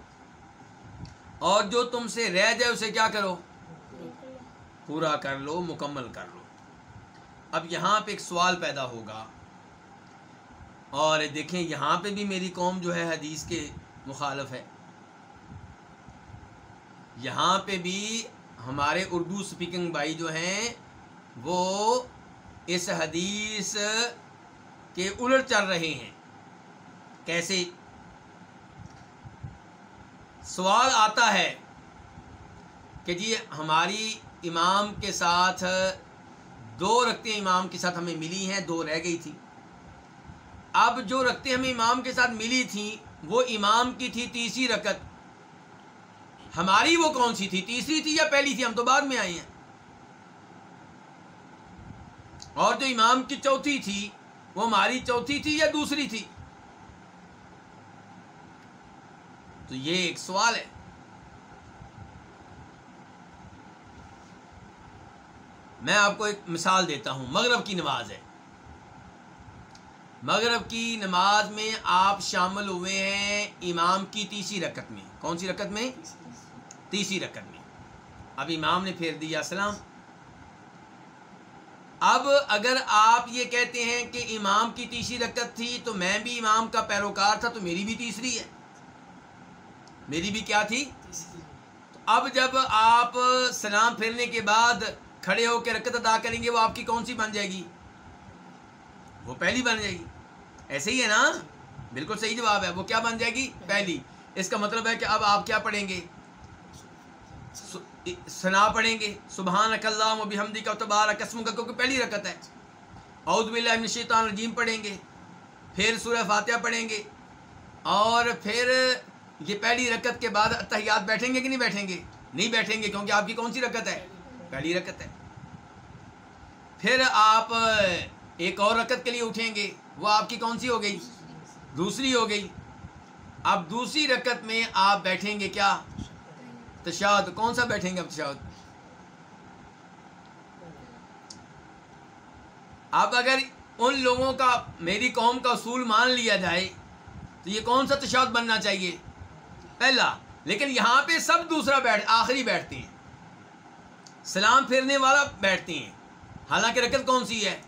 اور جو تم سے رہ جائے اسے کیا کرو؟ پورا کر لو، مکمل کر لو۔ اب یہاں پہ ایک سوال پیدا ہوگا۔ اور دیکھیں، یہاں پہ بھی میری قوم جو ہے حدیث کے مخالف ہے۔ یہاں پہ بھی ہمارے اردو سپیکنگ بھائی جو ہیں، وہ اس حدیث کے الٹ چل رہے ہیں۔ کیسے؟ سوال آتا ہے کہ جی ہماری امام کے ساتھ دو رکھتے امام کے ساتھ ہمیں ملی ہیں، دو رہ گئی تھی اب جو رکھتے ہمیں امام کے ساتھ ملی تھیں، وہ امام کی تھی تیسری رکت ہماری وہ کون سی تھی؟ تیسری تھی یا پہلی تھی؟ ہم تو بعد میں آئی ہیں۔ اور جو امام کی چوتھی تھی، وہ ہماری چوتھی تھی یا دوسری تھی؟ تو یہ ایک سوال ہے۔ میں آپ کو ایک مثال دیتا ہوں، مغرب کی نماز ہے۔ مغرب کی نماز میں آپ شامل ہوئے ہیں امام کی تیسری رکت میں۔ کون سی رکت میں؟ تیسری رکت میں۔ اب امام نے پھیر دیا سلام اب اگر آپ یہ کہتے ہیں کہ امام کی تیسری رکت تھی تو میں بھی امام کا پیروکار تھا تو میری بھی تیسری ہے۔ میری بھی کیا تھی؟ اب جب آپ سلام پھیرنے کے بعد کھڑے ہو کے رکت ادا کریں گے، وہ آپ کی کون سی بن جائے گی؟ وہ پہلی بن جائے گی۔ ایسے ہی ہے نا؟ بالکل صحیح جواب ہے۔ وہ کیا بن جائے گی؟ پہلی۔ اس کا مطلب ہے کہ اب آپ کیا پڑھیں گے؟ سنا پڑھیں گے۔ سبحان اللہ و بحمدی کا تبارہ قسم کا کیونکہ پہلی رکت ہے۔ اعوذ باللہ من الشیطان الرجیم پڑھیں گے۔ پھر سورہ فاتحہ پڑھیں گے۔ اور پھر یہ پہلی رکت کے بعد اتحیات بیٹھیں گے کہ نہیں بیٹھیں گے؟ نہیں بیٹھیں گے، کیونکہ آپ کی کون سی رکت ہے؟ پہلی رکت ہے۔ پھر آپ ایک اور رکت کے لیے اٹھیں گے، وہ آپ کی کون سی ہو گئی؟ دوسری ہو گئی۔ اب دوسری رکت میں آپ بیٹھیں گے کیا؟ تشاد کون سا بیٹھیں گے اب تشاد اب اگر ان لوگوں کا، میری قوم کا اصول مان لیا جائے، تو یہ کون سا تشاد بننا چاہیے؟ پہلا، لیکن یہاں پہ سب دوسرا بیٹھ، آخری بیٹھتے ہیں۔ سلام پھیرنے والا بیٹھتے ہیں۔ حالانکہ رکت کون سی ہے؟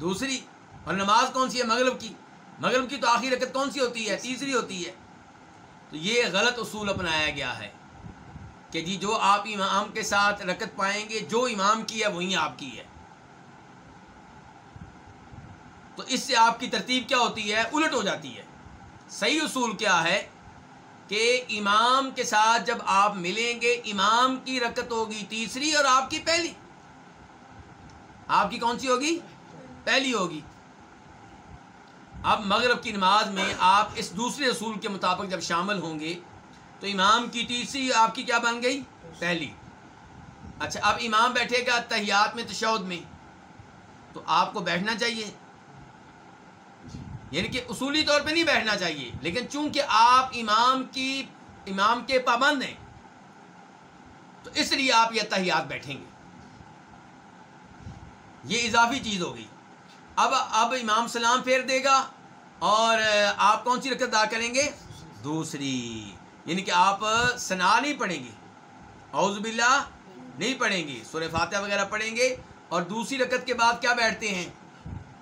دوسری۔ اور نماز کون سی ہے؟ مغرب کی۔ مغرب کی تو آخری رکت کون سی ہوتی ہے؟ تیسری ہوتی ہے۔ تو یہ غلط اصول اپنایا گیا ہے کہ جی جو آپ امام کے ساتھ رکت پائیں گے، جو امام کی ہے وہی آپ کی ہے۔ تو اس سے آپ کی ترتیب کیا ہوتی ہے؟ الٹ ہو جاتی ہے۔ صحیح اصول کیا ہے؟ کہ امام کے ساتھ جب آپ ملیں گے، امام کی رکت ہوگی تیسری اور آپ کی پہلی۔ آپ کی کون سی ہوگی؟ پہلی ہوگی۔ اب مغرب کی نماز میں آپ اس دوسرے اصول کے مطابق جب شامل ہوں گے، تو امام کی تیسری آپ کی کیا بن گئی؟ پہلی۔ اچھا اب امام بیٹھے گا تحیات میں تشود میں۔ تو آپ کو بیٹھنا چاہیے۔ یعنی کہ اصولی طور پہ نہیں بیٹھنا چاہیے، لیکن چونکہ آپ امام کی، امام کے پابند ہیں، تو اس لیے آپ یہ تحیات بیٹھیں گے۔ یہ اضافی چیز ہوگی۔ اب اب امام سلام پھیر دے گا اور آپ کون سی رکت ادا کریں گے؟ دوسری۔ یعنی کہ آپ سنا نہیں پڑھیں گے۔ اعوذ باللہ، نہیں پڑھیں گے۔ سورہ فاتحہ وغیرہ پڑھیں گے۔ اور دوسری رکت کے بعد کیا بیٹھتے ہیں؟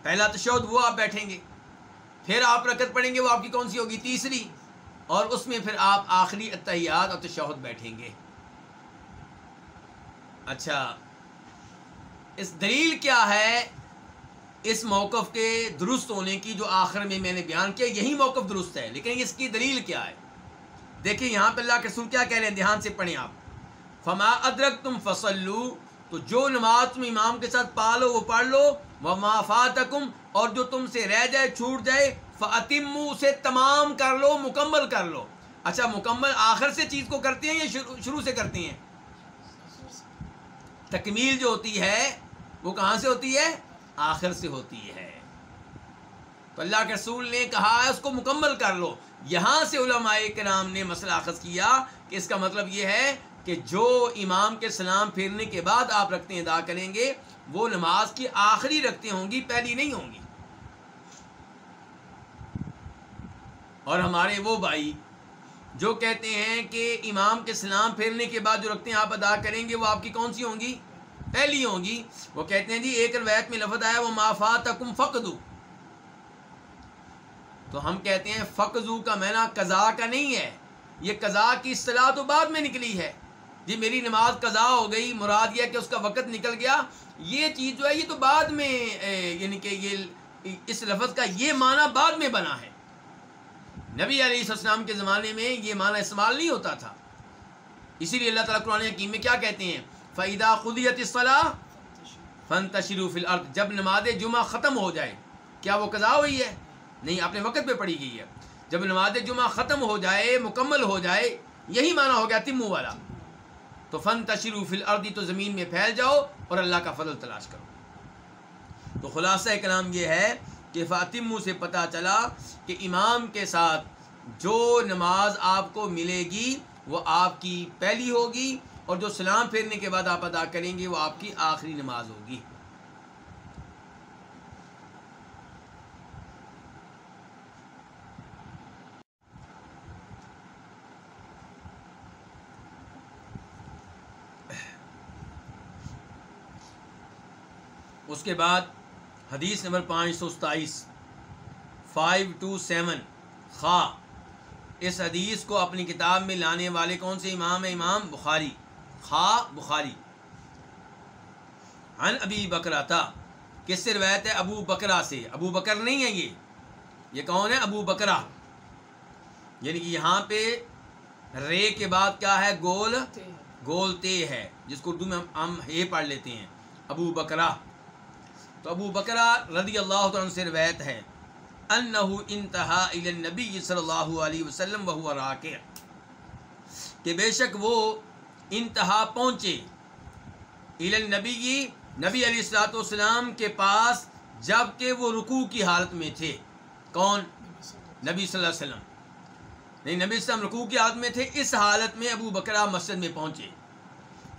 پہلا تشود وہ آپ بیٹھیں گے۔ پھر آپ رکت پڑھیں گے، وہ آپ کی کون سی ہوگی؟ تیسری۔ اور اس میں پھر آپ آخری اتحیات اور تشہد بیٹھیں گے۔ اچھا اس دلیل کیا ہے؟ اس موقف کے درست ہونے کی جو آخر میں میں نے بیان کیا، یہی موقف درست ہے، لیکن اس کی دلیل کیا ہے؟ دیکھیں یہاں پہ اللہ کے رسول کیا کہہ رہے ہیں؟ دھیان سے پڑھیں آپ۔ فما ادرک تم فصلو تو جو نماز تم امام کے ساتھ پالو، وہ پڑھ لو۔ وہ مافاتکم اور جو تم سے رہ جائے، چھوٹ جائے فعتم اسے تمام کر لو، مکمل کر لو۔ اچھا مکمل آخر سے چیز کو کرتے ہیں یا شروع شروع سے کرتے ہیں؟ تکمیل جو ہوتی ہے، وہ کہاں سے ہوتی ہے؟ آخر سے ہوتی ہے۔ تو اللہ کے رسول نے کہا ہے اس کو مکمل کر لو۔ یہاں سے علماء کرام نے مسئلہ اخذ کیا کہ اس کا مطلب یہ ہے کہ جو امام کے سلام پھیرنے کے بعد آپ رکھتے ادا کریں گے وہ نماز کی آخری رکھتے ہوں گی، پہلی نہیں ہوں گی۔ اور ہمارے وہ بھائی جو کہتے ہیں کہ امام کے سلام پھیرنے کے بعد جو رکھتے ہیں، آپ ادا کریں گے، وہ آپ کی کون سی ہوں گی؟ پہلی ہوں گی۔ وہ کہتے ہیں جی ایک روایت میں لفظ آیا، وہ مافات فقدو۔ تو ہم کہتے ہیں فقزو کا مینا قضا کا نہیں ہے۔ یہ قضا کی اصطلاح تو بعد میں نکلی ہے۔ جی میری نماز قضا ہو گئی، مراد یہ کہ اس کا وقت نکل گیا۔ یہ چیز جو ہے، یہ تو بعد میں یعنی کہ یہ اس لفظ کا یہ معنی بعد میں بنا ہے۔ نبی علیہ السلام کے زمانے میں یہ معنی استعمال نہیں ہوتا تھا۔ اسی لیے اللہ تعالیٰ قرآن حکیم میں کیا کہتے ہیں؟ فعیدہ خدیت اصطلاح فن تشریف الارض جب نماز جمعہ ختم ہو جائے، کیا وہ قضا ہوئی ہے؟ نہیں، اپنے وقت پہ پڑھی گئی ہے۔ جب نماز جمعہ ختم ہو جائے، مکمل ہو جائے، یہی معنی ہو گیا تمو والا۔ تو فن تشریف الارض تو زمین میں پھیل جاؤ۔ اور اللہ کا فضل تلاش کرو۔ تو خلاصہ کلام یہ ہے کہ فاطمہ سے پتہ چلا کہ امام کے ساتھ جو نماز آپ کو ملے گی وہ آپ کی پہلی ہوگی اور جو سلام پھیرنے کے بعد آپ ادا کریں گے وہ آپ کی آخری نماز ہوگی۔ اس کے بعد حدیث نمبر پانچ سو ستائیس فائیو ٹو سیون خا اس حدیث کو اپنی کتاب میں لانے والے کون سے امام ہیں؟ امام بخاری خا بخاری۔ ان ابی بکرا تھا کس سے روایت ہے؟ ابو بکرا سے۔ ابو بکر نہیں ہے یہ۔ یہ کون ہے؟ ابو بکرا۔ یعنی کہ یہاں پہ رے کے بعد کیا ہے؟ گول گول تے ہے جس کو اردو میں ہم ہے پڑھ لیتے ہیں۔ ابو بکرا۔ تو ابو بکرا رضی اللہ عنہ سے روایت ہے، انہو انتہا النبی صلی اللہ علیہ وسلم وہو راکع۔ کہ بے شک وہ انتہا پہنچے الی النبی، نبی علیہ السلاۃ والسلام کے پاس جبکہ وہ رکوع کی حالت میں تھے۔ کون؟ نبی صلی اللہ علیہ وسلم۔ نہیں، نبی صلی رکوع کی حالت میں تھے، اس حالت میں ابو بکرا مسجد میں پہنچے۔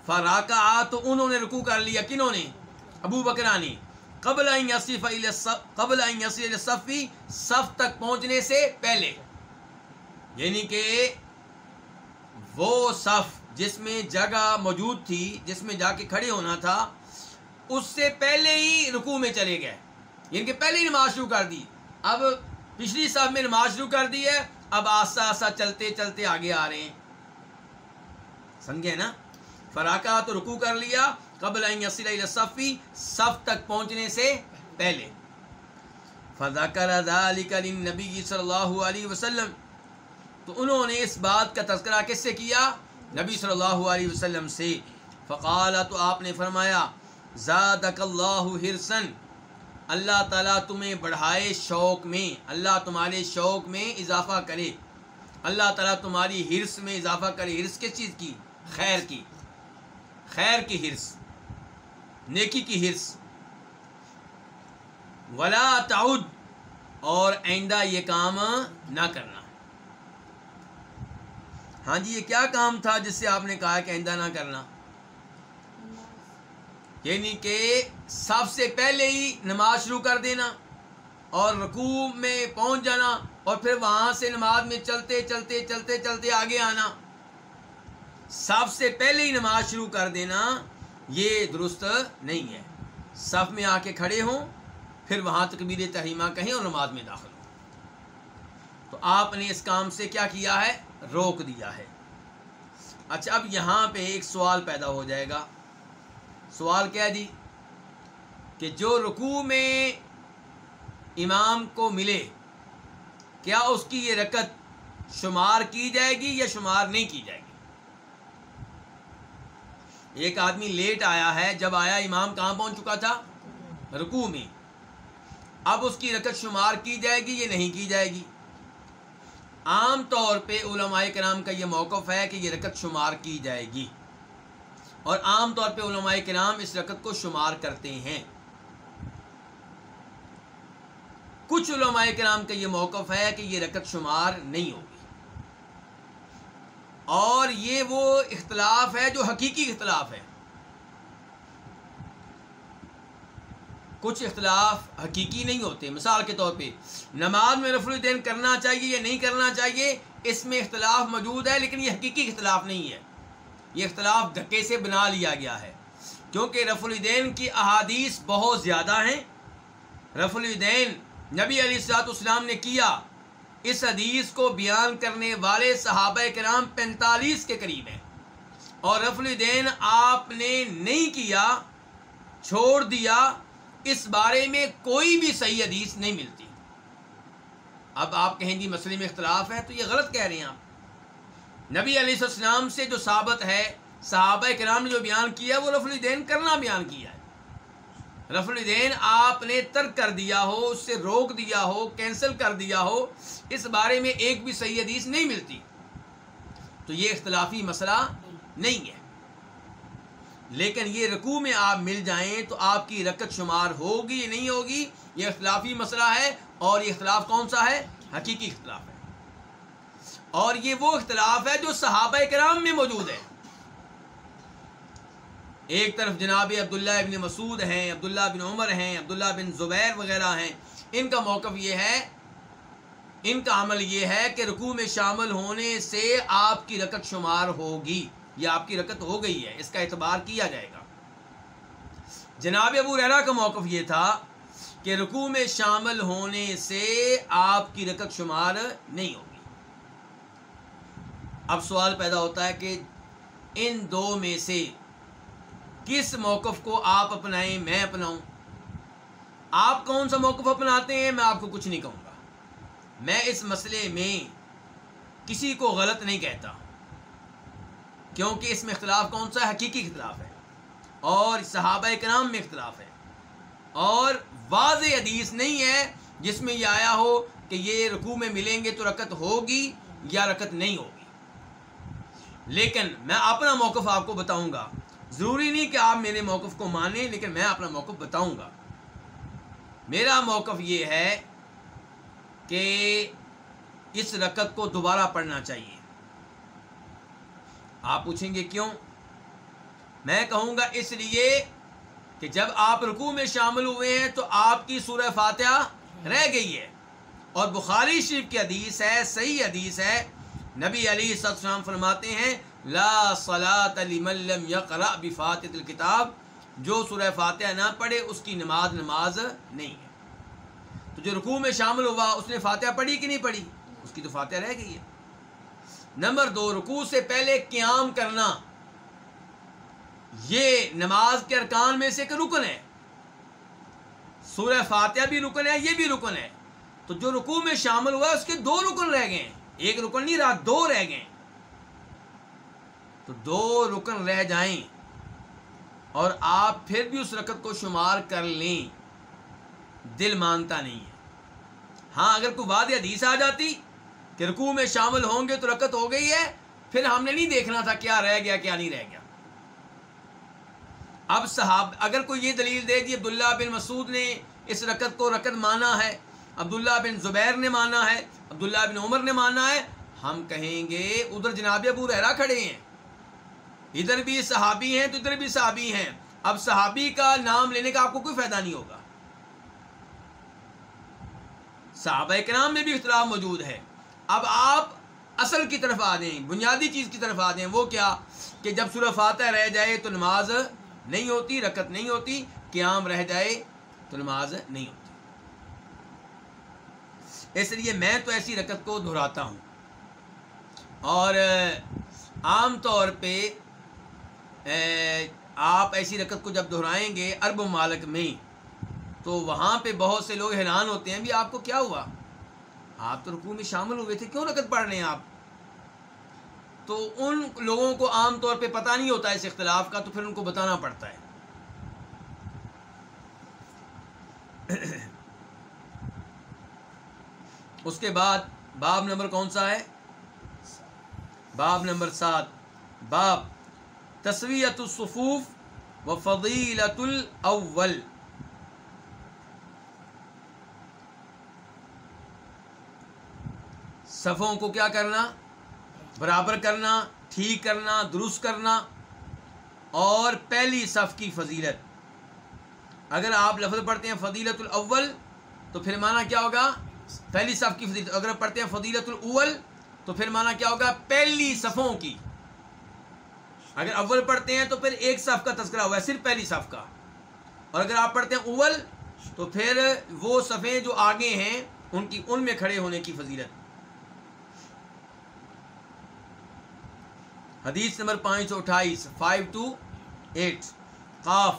فراکا تو انہوں نے رکوع کر لیا، کنہوں نے؟ ابو بکرا نے۔ قبل یصف قبل صفی صف تک پہنچنے سے پہلے۔ یعنی کہ وہ صف جس میں جگہ موجود تھی، جس میں جا کے کھڑے ہونا تھا، اس سے پہلے ہی رکوع میں چلے گئے۔ یعنی کہ پہلے ہی نماز شروع کر دی۔ اب پچھلی صف میں نماز شروع کر دی ہے، اب آستہ آستہ چلتے چلتے آگے آ رہے ہیں۔ سمجھے نا؟ فراقہ تو رکوع کر لیا قبل صفی صف تک پہنچنے سے پہلے۔ فذکر ذلك للنبی صلی اللہ علیہ وسلم۔ تو انہوں نے اس بات کا تذکرہ کس سے کیا؟ نبی صلی اللہ علیہ وسلم سے۔ فقال تو آپ نے فرمایا، زادک اللہ حرسن اللہ تعالیٰ تمہیں بڑھائے شوق میں، اللہ تمہارے شوق میں اضافہ کرے۔ اللہ تعالیٰ تمہاری حرص میں اضافہ کرے۔ حرص کس چیز کی؟ خیر کی۔ خیر کی حرص۔ نیکی کی حرص ولا تعود اور آئندہ یہ کام نہ کرنا۔ ہاں جی یہ کیا کام تھا جس سے آپ نے کہا کہ آئندہ نہ کرنا؟ یعنی کہ سب سے پہلے ہی نماز شروع کر دینا اور رکوع میں پہنچ جانا اور پھر وہاں سے نماز میں چلتے چلتے چلتے چلتے آگے آنا۔ سب سے پہلے ہی نماز شروع کر دینا یہ درست نہیں ہے۔ صف میں آ کے کھڑے ہوں، پھر وہاں تکبیر تحریمہ کہیں اور نماز میں داخل ہوں۔ تو آپ نے اس کام سے کیا کیا ہے؟ روک دیا ہے۔ اچھا اب یہاں پہ ایک سوال پیدا ہو جائے گا۔ سوال کیا جی؟ کہ جو رکوع میں امام کو ملے، کیا اس کی یہ رکت شمار کی جائے گی یا شمار نہیں کی جائے گی؟ ایک آدمی لیٹ آیا ہے، جب آیا امام کہاں پہنچ چکا تھا؟ رکوع میں۔ اب اس کی رکت شمار کی جائے گی یا نہیں کی جائے گی؟ عام طور پہ علماء کرام کا یہ موقف ہے کہ یہ رکت شمار کی جائے گی۔ اور عام طور پہ علماء کرام اس رکت کو شمار کرتے ہیں۔ کچھ علماء کرام کا یہ موقف ہے کہ یہ رکت شمار نہیں ہوگی۔ اور یہ وہ اختلاف ہے جو حقیقی اختلاف ہے۔ کچھ اختلاف حقیقی نہیں ہوتے۔ مثال کے طور پہ، نماز میں رفع الدین کرنا چاہیے یا نہیں کرنا چاہیے، اس میں اختلاف موجود ہے، لیکن یہ حقیقی اختلاف نہیں ہے۔ یہ اختلاف دھکے سے بنا لیا گیا ہے۔ کیونکہ رف الدین کی احادیث بہت زیادہ ہیں۔ رف الدین نبی علیہ السلاط اسلام نے کیا۔ اس حدیث کو بیان کرنے والے صحابہ کرام پینتالیس کے قریب ہیں۔ اور رف الدین آپ نے نہیں کیا، چھوڑ دیا، اس بارے میں کوئی بھی صحیح حدیث نہیں ملتی۔ اب آپ کہیں گی مسئلے میں اختلاف ہے تو یہ غلط کہہ رہے ہیں آپ۔ نبی علیہ السلام سے جو ثابت ہے، صحابہ کرام نے جو بیان کیا، وہ رف الدین کرنا بیان کیا ہے۔ رف الدین، آپ نے ترک کر دیا ہو، اس سے روک دیا ہو، کینسل کر دیا ہو، اس بارے میں ایک بھی صحیح حدیث نہیں ملتی۔ تو یہ اختلافی مسئلہ نہیں ہے۔ لیکن یہ رکوع میں آپ مل جائیں تو آپ کی رکت شمار ہوگی یا نہیں ہوگی، یہ اختلافی مسئلہ ہے۔ اور یہ اختلاف کون سا ہے؟ حقیقی اختلاف ہے۔ اور یہ وہ اختلاف ہے جو صحابہ کرام میں موجود ہے۔ ایک طرف جناب عبداللہ ابن مسعود ہیں، عبداللہ بن عمر ہیں، عبداللہ بن زبیر وغیرہ ہیں۔ ان کا موقف یہ ہے، ان کا عمل یہ ہے کہ رکوع میں شامل ہونے سے آپ کی رکت شمار ہوگی، یا آپ کی رکت ہو گئی ہے، اس کا اعتبار کیا جائے گا۔ جناب ابو ریرا کا موقف یہ تھا کہ رکوع میں شامل ہونے سے آپ کی رکت شمار نہیں ہوگی۔ اب سوال پیدا ہوتا ہے کہ ان دو میں سے کس موقف کو آپ اپنائیں، میں اپناؤں؟ آپ کون سا موقف اپناتے ہیں، میں آپ کو کچھ نہیں کہوں گا۔ میں اس مسئلے میں کسی کو غلط نہیں کہتا، کیونکہ اس میں اختلاف کون سا حقیقی اختلاف ہے، اور صحابہ کرام میں اختلاف ہے۔ اور واضح حدیث نہیں ہے جس میں یہ آیا ہو کہ یہ رکوع میں ملیں گے تو رکت ہوگی یا رکت نہیں ہوگی۔ لیکن میں اپنا موقف آپ کو بتاؤں گا ضروری نہیں کہ آپ میرے موقف کو مانیں، لیکن میں اپنا موقف بتاؤں گا۔ میرا موقف یہ ہے کہ اس رکت کو دوبارہ پڑھنا چاہیے۔ آپ پوچھیں گے کیوں؟ میں کہوں گا اس لیے کہ جب آپ رکوع میں شامل ہوئے ہیں تو آپ کی سورہ فاتحہ رہ گئی ہے۔ اور بخاری شریف کی حدیث ہے، صحیح حدیث ہے۔ نبی علی السلام فرماتے ہیں لا صلاۃ لمن لم يقرأ بفاتحۃ الکتاب جو سورہ فاتحہ نہ پڑھے، اس کی نماز نماز نہیں ہے۔ تو جو رکوع میں شامل ہوا، اس نے فاتحہ پڑھی کہ نہیں پڑھی؟ اس کی تو فاتحہ رہ گئی ہے۔ نمبر دو، رکوع سے پہلے قیام کرنا۔ یہ نماز کے ارکان میں سے ایک رکن ہے۔ سورہ فاتحہ بھی رکن ہے، یہ بھی رکن ہے۔ تو جو رکوع میں شامل ہوا، اس کے دو رکن رہ گئے۔ ہیں ایک رکن نہیں رہا دو رہ گئے۔ ہیں تو دو رکن رہ جائیں اور آپ پھر بھی اس رکت کو شمار کر لیں۔ دل مانتا نہیں ہے۔ ہاں اگر کوئی واد حدیث آ جاتی کہ رکوع میں شامل ہوں گے تو رکت ہو گئی ہے، پھر ہم نے نہیں دیکھنا تھا کیا رہ گیا، کیا نہیں رہ گیا۔ اب صحاب، اگر کوئی یہ دلیل دے دی، عبداللہ بن مسعود نے اس رکت کو رکت مانا ہے، عبداللہ بن زبیر نے مانا ہے، عبداللہ بن عمر نے مانا ہے، ہم کہیں گے ادھر جناب ابو رحرا کھڑے ہیں۔ ادھر بھی صحابی ہیں تو ادھر بھی صحابی ہیں۔ اب صحابی کا نام لینے کا آپ کو کوئی فائدہ نہیں ہوگا۔ صحابہ کرام میں بھی اختلاف موجود ہے۔ اب آپ اصل کی طرف آ جائیں، بنیادی چیز کی طرف آ جائیں، وہ کیا؟ کہ جب سورہ فاتح رہ جائے تو نماز نہیں ہوتی رکت نہیں ہوتی، قیام رہ جائے تو نماز نہیں ہوتی۔ اس لیے میں تو ایسی رکت کو دہراتا ہوں۔ اور عام طور پہ آپ ایسی رکت کو جب دہرائیں گے عرب مالک میں، تو وہاں پہ بہت سے لوگ حیران ہوتے ہیں، بھی آپ کو کیا ہوا؟ آپ تو رکوع میں شامل ہوئے تھے، کیوں رکت پڑھ رہے ہیں آپ؟ تو ان لوگوں کو عام طور پہ پتہ نہیں ہوتا اس اختلاف کا، تو پھر ان کو بتانا پڑتا ہے۔ (clears throat) اس کے بعد باب نمبر کون سا ہے؟ باب نمبر سات، باب تصویت الصفوف و فضیلت الاول۔ صفوں کو کیا کرنا؟ برابر کرنا، ٹھیک کرنا، درست کرنا اور پہلی صف کی فضیلت۔ اگر آپ لفظ پڑھتے ہیں فضیلت الاول تو پھر معنی کیا ہوگا؟ پہلی صف کی فضیلت۔ اگر پڑھتے ہیں فضیلت الاول تو پھر معنی کیا ہوگا؟ پہلی صفوں کی۔ اگر اول پڑھتے ہیں تو پھر ایک صف کا تذکرہ ہوا ہے، صرف پہلی صف کا۔ اور اگر آپ پڑھتے ہیں اول، تو پھر وہ صفیں جو آگے ہیں، ان کی، ان میں کھڑے ہونے کی فضیلت۔ حدیث نمبر پانچ سو اٹھائیس فائیو ٹو ایٹ قاف،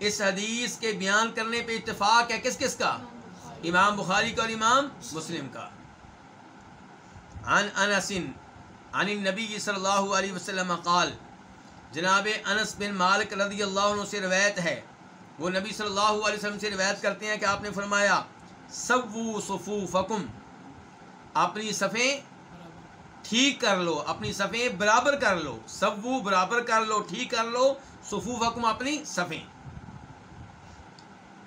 اس حدیث کے بیان کرنے پہ اتفاق ہے کس کس کا؟ امام بخاری کا اور امام مسلم کا۔ عن انس، عن النبی صلی اللہ علیہ وسلم قال جناب انس بن مالک رضی اللہ عنہ سے روایت ہے۔ وہ نبی صلی اللہ علیہ وسلم سے روایت کرتے ہیں کہ آپ نے فرمایا سبو صفوفکم، اپنی صفیں ٹھیک کر لو، اپنی صفیں برابر کر لو۔ سبو برابر کر لو، ٹھیک کر لو، صفوفکم اپنی صفیں۔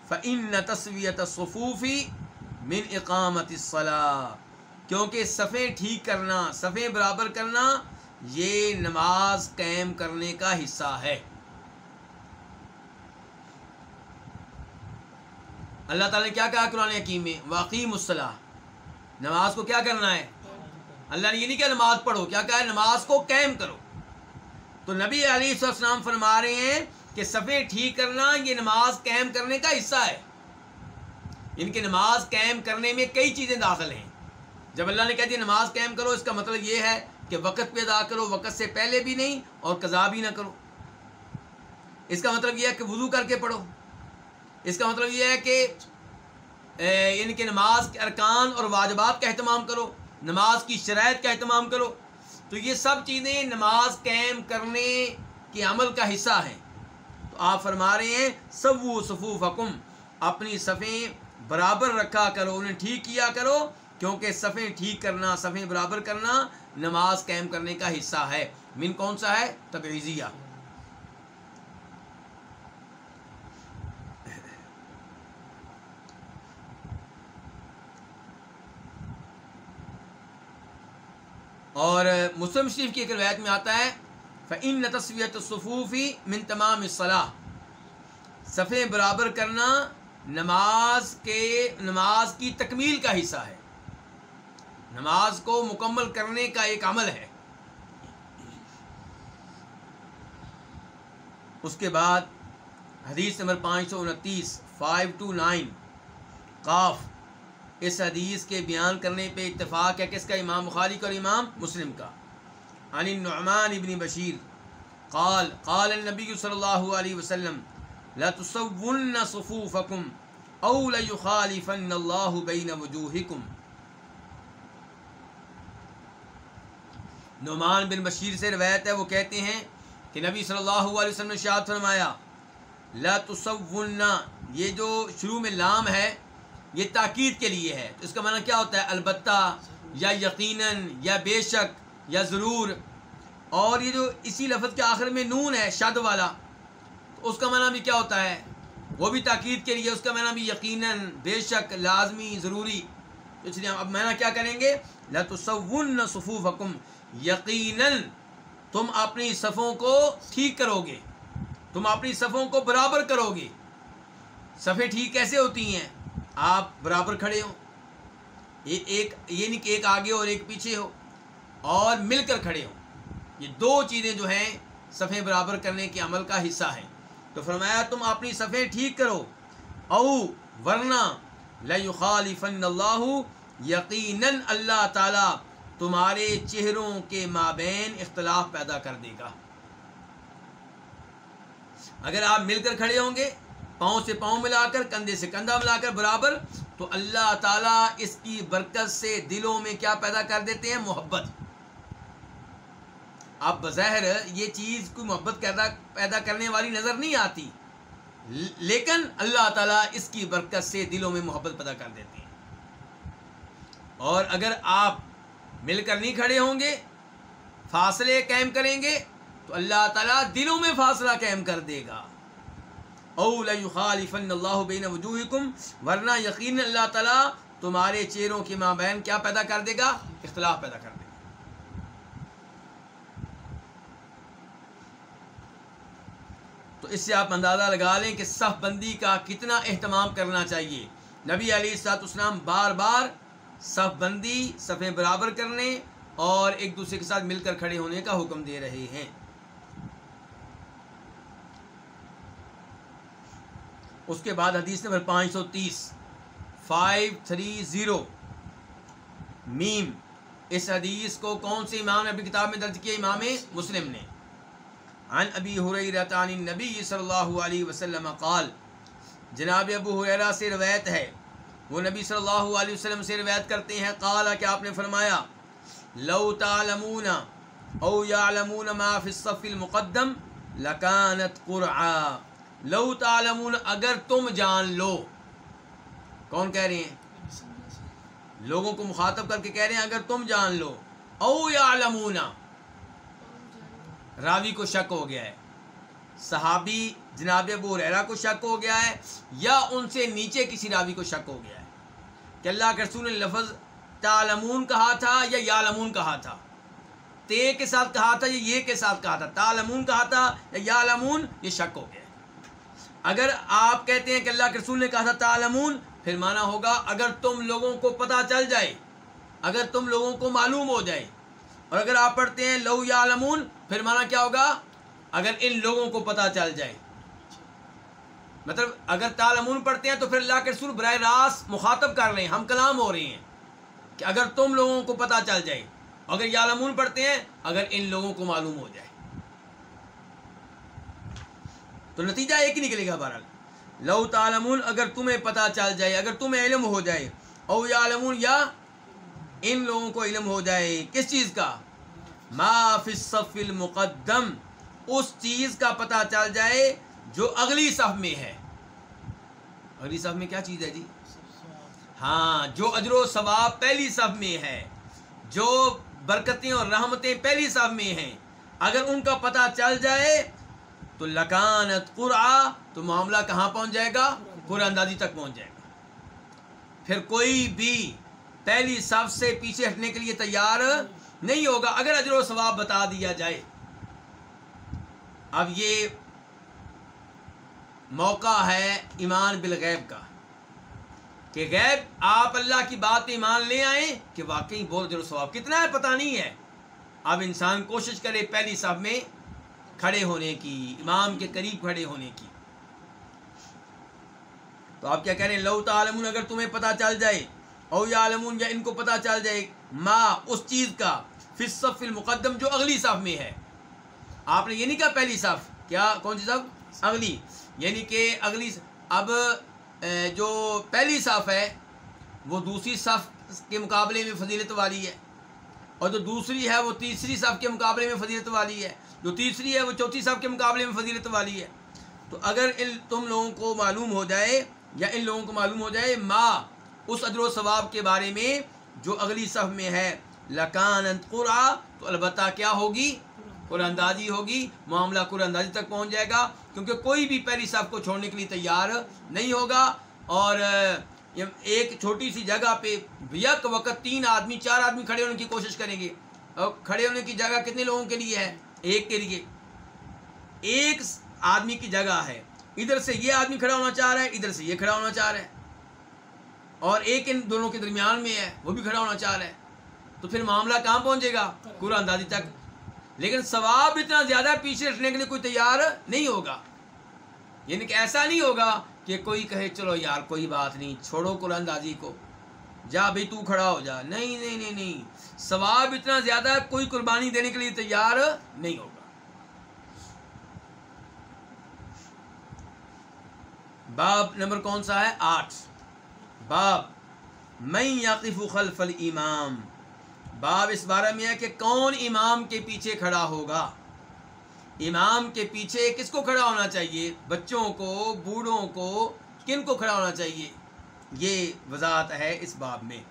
فَإِنَّ تَسْوِيَةَ الصُّفُوفِ مِنْ اِقَامَةِ الصَّلَاةِ۔ کیونکہ صفیں ٹھیک کرنا، صفیں برابر کرنا یہ نماز قائم کرنے کا حصہ ہے۔ اللہ تعالیٰ نے کیا کہا قرآن حکیم میں؟ واقعی مصلاح نماز کو کیا کرنا ہے؟ اللہ نے یہ نہیں کہا نماز پڑھو، کیا کہا ہے؟ نماز کو قائم کرو۔ تو نبی علی السلام فرما رہے ہیں کہ صفے ٹھیک کرنا یہ نماز قائم کرنے کا حصہ ہے۔ یعنی ان کے نماز قائم کرنے میں کئی چیزیں داخل ہیں۔ جب اللہ نے کہہ دیا جی نماز قائم کرو، اس کا مطلب یہ ہے کہ وقت پہ ادا کرو، وقت سے پہلے بھی نہیں اور قضا بھی نہ کرو۔ اس کا مطلب یہ ہے کہ وضو کر کے پڑھو۔ اس کا مطلب یہ ہے کہ ان یعنی کے نماز کے ارکان اور واجبات کا اہتمام کرو، نماز کی شرائط کا اہتمام کرو۔ تو یہ سب چیزیں نماز قائم کرنے کے عمل کا حصہ ہیں۔ تو آپ فرما رہے ہیں سب و صفوف حکم اپنی صفیں برابر رکھا کرو، انہیں ٹھیک کیا کرو۔ کیونکہ صفیں ٹھیک کرنا، صفیں برابر کرنا نماز قائم کرنے کا حصہ ہے۔ من کون سا ہے؟ تبعیضیہ اور مسلم شریف کی ایک روایت میں آتا ہے فعن تصویت صفوفی من تمام صلاح صفے برابر کرنا نماز کے، نماز کی تکمیل کا حصہ ہے۔ نماز کو مکمل کرنے کا ایک عمل ہے۔ اس کے بعد حدیث نمبر پانچ سو انتیس فائیو ٹو نائن قاف۔ اس حدیث کے بیان کرنے پہ اتفاق ہے کس کا؟ امام بخاری کا اور امام مسلم کا۔ عن النعمان ابن بشیر، قال قال النبی صلی اللہ علیہ وسلم، لا تصون صفوفکم او لیخالفن اللہ بین وجوہکم۔ نعمان بن بشیر سے روایت ہے، وہ کہتے ہیں کہ نبی صلی اللہ علیہ وسلم نے شاعت فرمایا، لا تصون یہ جو شروع میں لام ہے، یہ تاکید کے لیے ہے۔ تو اس کا معنی کیا ہوتا ہے؟ البتہ، یا یقیناً، یا بے شک، یا ضرور۔ اور یہ جو اسی لفظ کے آخر میں نون ہے شد والا، تو اس کا معنی بھی کیا ہوتا ہے؟ وہ بھی تاکید کے لیے، اس کا معنی بھی یقیناً، بے شک، لازمی، ضروری۔ تو اس لیے اب معنی کیا کریں گے؟ لتصون صفوف حکم یقیناً تم اپنی صفوں کو ٹھیک کرو گے۔ تم اپنی صفوں کو برابر کرو گے۔ صفیں ٹھیک کیسے ہوتی ہیں؟ آپ برابر کھڑے ہو یہ ایک، یہ نہیں کہ ایک آگے اور ایک پیچھے ہو، اور مل کر کھڑے ہو یہ دو چیزیں جو ہیں، صفیں برابر کرنے کے عمل کا حصہ ہیں۔ تو فرمایا، تم اپنی صفیں ٹھیک کرو۔ او، ورنہ لخالفن اللہ یقیناً اللہ تعالی تمہارے چہروں کے مابین اختلاف پیدا کر دے گا۔ اگر آپ مل کر کھڑے ہوں گے، پاؤں سے پاؤں ملا کر، کندھے سے کندھا ملا کر برابر، تو اللہ تعالیٰ اس کی برکت سے دلوں میں کیا پیدا کر دیتے ہیں؟ محبت۔ اب بظاہر یہ چیز کوئی محبت پیدا کرنے والی نظر نہیں آتی، لیکن اللہ تعالیٰ اس کی برکت سے دلوں میں محبت پیدا کر دیتے ہیں۔ اور اگر آپ مل کر نہیں کھڑے ہوں گے، فاصلے قائم کریں گے، تو اللہ تعالیٰ دلوں میں فاصلہ قائم کر دے گا۔ او لخالفن اللہ بین وجوہکم، ورنہ یقین اللہ تعالیٰ تمہارے چہروں کے ماں بہن کیا پیدا کر دے گا؟ اختلاف پیدا کر دے گا۔ تو اس سے آپ اندازہ لگا لیں کہ صف بندی کا کتنا اہتمام کرنا چاہیے۔ نبی علی سات اسلام بار بار صف بندی صفیں برابر کرنے اور ایک دوسرے کے ساتھ مل کر کھڑے ہونے کا حکم دے رہے ہیں۔ اس کے بعد حدیث نمبر پانچ سو تیس۔ Five three zero. میم۔ اس حدیث کو کون سے امام نے اپنی کتاب میں درج کیا؟ امام مسلم نے۔ عن ابی حریرت عن نبی صلی اللہ علیہ وسلم قال۔ جناب ابو حریرہ سے روایت ہے۔ وہ نبی صلی اللہ علیہ وسلم سے روایت کرتے ہیں قال کہ آپ نے فرمایا، لو تعلمون او یعلمون ما فی الصف المقدم لکانت قرعا۔ لو تعلمون، اگر تم جان لو۔ کون کہہ رہے ہیں؟ لوگوں کو مخاطب کر کے کہہ رہے ہیں، اگر تم جان لو۔ او یا راوی کو شک ہو گیا ہے۔ صحابی جناب ابو ریرا کو شک ہو گیا ہے یا ان سے نیچے کسی راوی کو شک ہو گیا ہے کہ اللہ کے رسول نے لفظ تالمون کہا تھا یا یالمون کہا تھا؟ تے کے ساتھ کہا تھا یا یہ کے ساتھ کہا تھا؟ تالمون کہا تھا یا یالمون یہ شک ہو گیا اگر آپ کہتے ہیں کہ اللہ کے رسول نے کہا تھا تالمون پھر مانا ہوگا اگر تم لوگوں کو پتہ چل جائے، اگر تم لوگوں کو معلوم ہو جائے، اور اگر آپ پڑھتے ہیں لو یا علمون پھر مانا کیا ہوگا؟ اگر ان لوگوں کو پتہ چل جائے۔ مطلب اگر تالمون پڑھتے ہیں تو پھر اللہ کے رسول براہ راست مخاطب کر رہے ہیں ہم کلام ہو رہے ہیں کہ اگر تم لوگوں کو پتہ چل جائے، اگر یالمون پڑھتے ہیں، اگر ان لوگوں کو معلوم ہو جائے۔ تو نتیجہ ایک ہی نکلے گا بہرحال۔ لو تعلمون اگر تمہیں پتہ چل جائے، اگر تمہیں علم ہو جائے، او یعلمون یا ان لوگوں کو علم ہو جائے، کس چیز کا؟ ما فی الصف المقدم، اس چیز کا پتہ چل جائے جو اگلی صف میں ہے۔ اگلی صف میں کیا چیز ہے جی؟ ہاں جو اجر و ثواب پہلی صف میں ہے، جو برکتیں اور رحمتیں پہلی صف میں ہیں۔ اگر ان کا پتہ چل جائے تو لکانت قرآ، تو معاملہ کہاں پہنچ جائے گا؟ قرآن اندازی تک پہنچ جائے گا۔ پھر کوئی بھی پہلی صف سے پیچھے ہٹنے کے لیے تیار نہیں ہوگا۔ اگر اجر و ثواب بتا دیا جائے۔ اب یہ موقع ہے ایمان بالغیب کا، کہ غیب آپ اللہ کی بات ایمان لے آئیں کہ واقعی بہت اجر ثواب، کتنا ہے پتہ نہیں ہے۔ اب انسان کوشش کرے پہلی صف میں کھڑے ہونے کی، امام کے قریب کھڑے ہونے کی۔ تو آپ کیا کہہ رہے ہیں؟ لو تعلمون، اگر تمہیں پتہ چل جائے، او یا عالمون یا ان کو پتہ چل جائے ما، اس چیز کا فصف المقدم جو اگلی صف میں ہے۔ آپ نے یہ نہیں کہا پہلی صف، کیا، کون سی صف؟ اگلی۔ یعنی کہ اگلی اب جو پہلی صف ہے، وہ دوسری صف کے مقابلے میں فضیلت والی ہے۔ اور جو دوسری ہے، وہ تیسری صف کے مقابلے میں فضیلت والی ہے۔ جو تیسری ہے، وہ چوتھی صف کے مقابلے میں فضیلت والی ہے۔ تو اگر ان، تم لوگوں کو معلوم ہو جائے، یا ان لوگوں کو معلوم ہو جائے، ما، اس اجر و ثواب کے بارے میں جو اگلی صف میں ہے، لکان قرآ، تو البتہ کیا ہوگی؟ اندازی ہوگی معاملہ قرآن اندازی تک پہنچ جائے گا، کیونکہ کوئی بھی پہلی صف کو چھوڑنے کے لیے تیار نہیں ہوگا۔ اور ایک چھوٹی سی جگہ پہ یک وقت تین آدمی، چار آدمی کھڑے ہونے کی کوشش کریں گے۔ اور کھڑے ہونے کی جگہ کتنے لوگوں کے لیے ہے؟ ایک کے لیے۔ ایک آدمی کی جگہ ہے۔ ادھر سے یہ آدمی کھڑا ہونا چاہ رہا ہے، ادھر سے یہ کھڑا ہونا چاہ رہا ہے۔ اور ایک ان دونوں کے درمیان میں ہے، وہ بھی کھڑا ہونا چاہ رہا ہے۔ تو پھر معاملہ کہاں پہنچے گا؟ قرآن اندازی تک لیکن ثواب اتنا زیادہ پیچھے رکھنے کے لیے کوئی تیار نہیں ہوگا۔ یعنی کہ ایسا نہیں ہوگا کہ کوئی کہے، چلو یار، کوئی بات نہیں، چھوڑو قرآن اندازی کو۔ جا بھائی تو کھڑا ہو جا۔ نہیں نہیں نہیں نہیں۔ ثواب اتنا زیادہ کوئی قربانی دینے کے لیے تیار نہیں ہوگا۔ باب نمبر کون سا ہے؟ آٹھ۔ باب میں یقف خلف الامام باب اس بارے میں ہے کہ کون امام کے پیچھے کھڑا ہوگا؟ امام کے پیچھے کس کو کھڑا ہونا چاہیے؟ بچوں کو، بوڑھوں کو، کن کو کھڑا ہونا چاہیے؟ یہ وضاحت ہے اس باب میں۔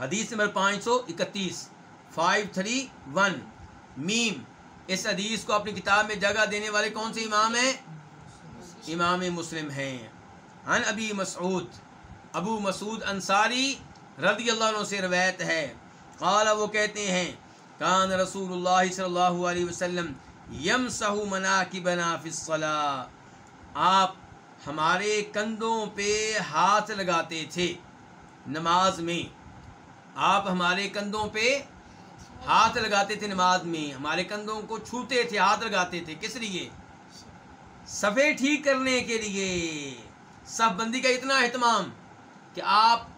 حدیث نمبر پانچ سو اکتیس، فائیو تھری ون، میم۔ اس حدیث کو اپنی کتاب میں جگہ دینے والے کون سے امام ہیں؟ امام مسلم ہیں۔ ان ابی مسعود، ابو مسعود انصاری رضی اللہ عنہ سے روایت ہے۔ قال، وہ کہتے ہیں، کان رسول اللہ صلی اللہ علیہ وسلم یم سہو منا کی بنا فصلا آپ ہمارے کندھوں پہ ہاتھ لگاتے تھے نماز میں۔ آپ ہمارے کندھوں پہ ہاتھ لگاتے تھے نماز میں۔ ہمارے کندھوں کو چھوتے تھے، ہاتھ لگاتے تھے۔ کس لیے؟ صفے ٹھیک کرنے کے لیے۔ صف بندی کا اتنا اہتمام کہ آپ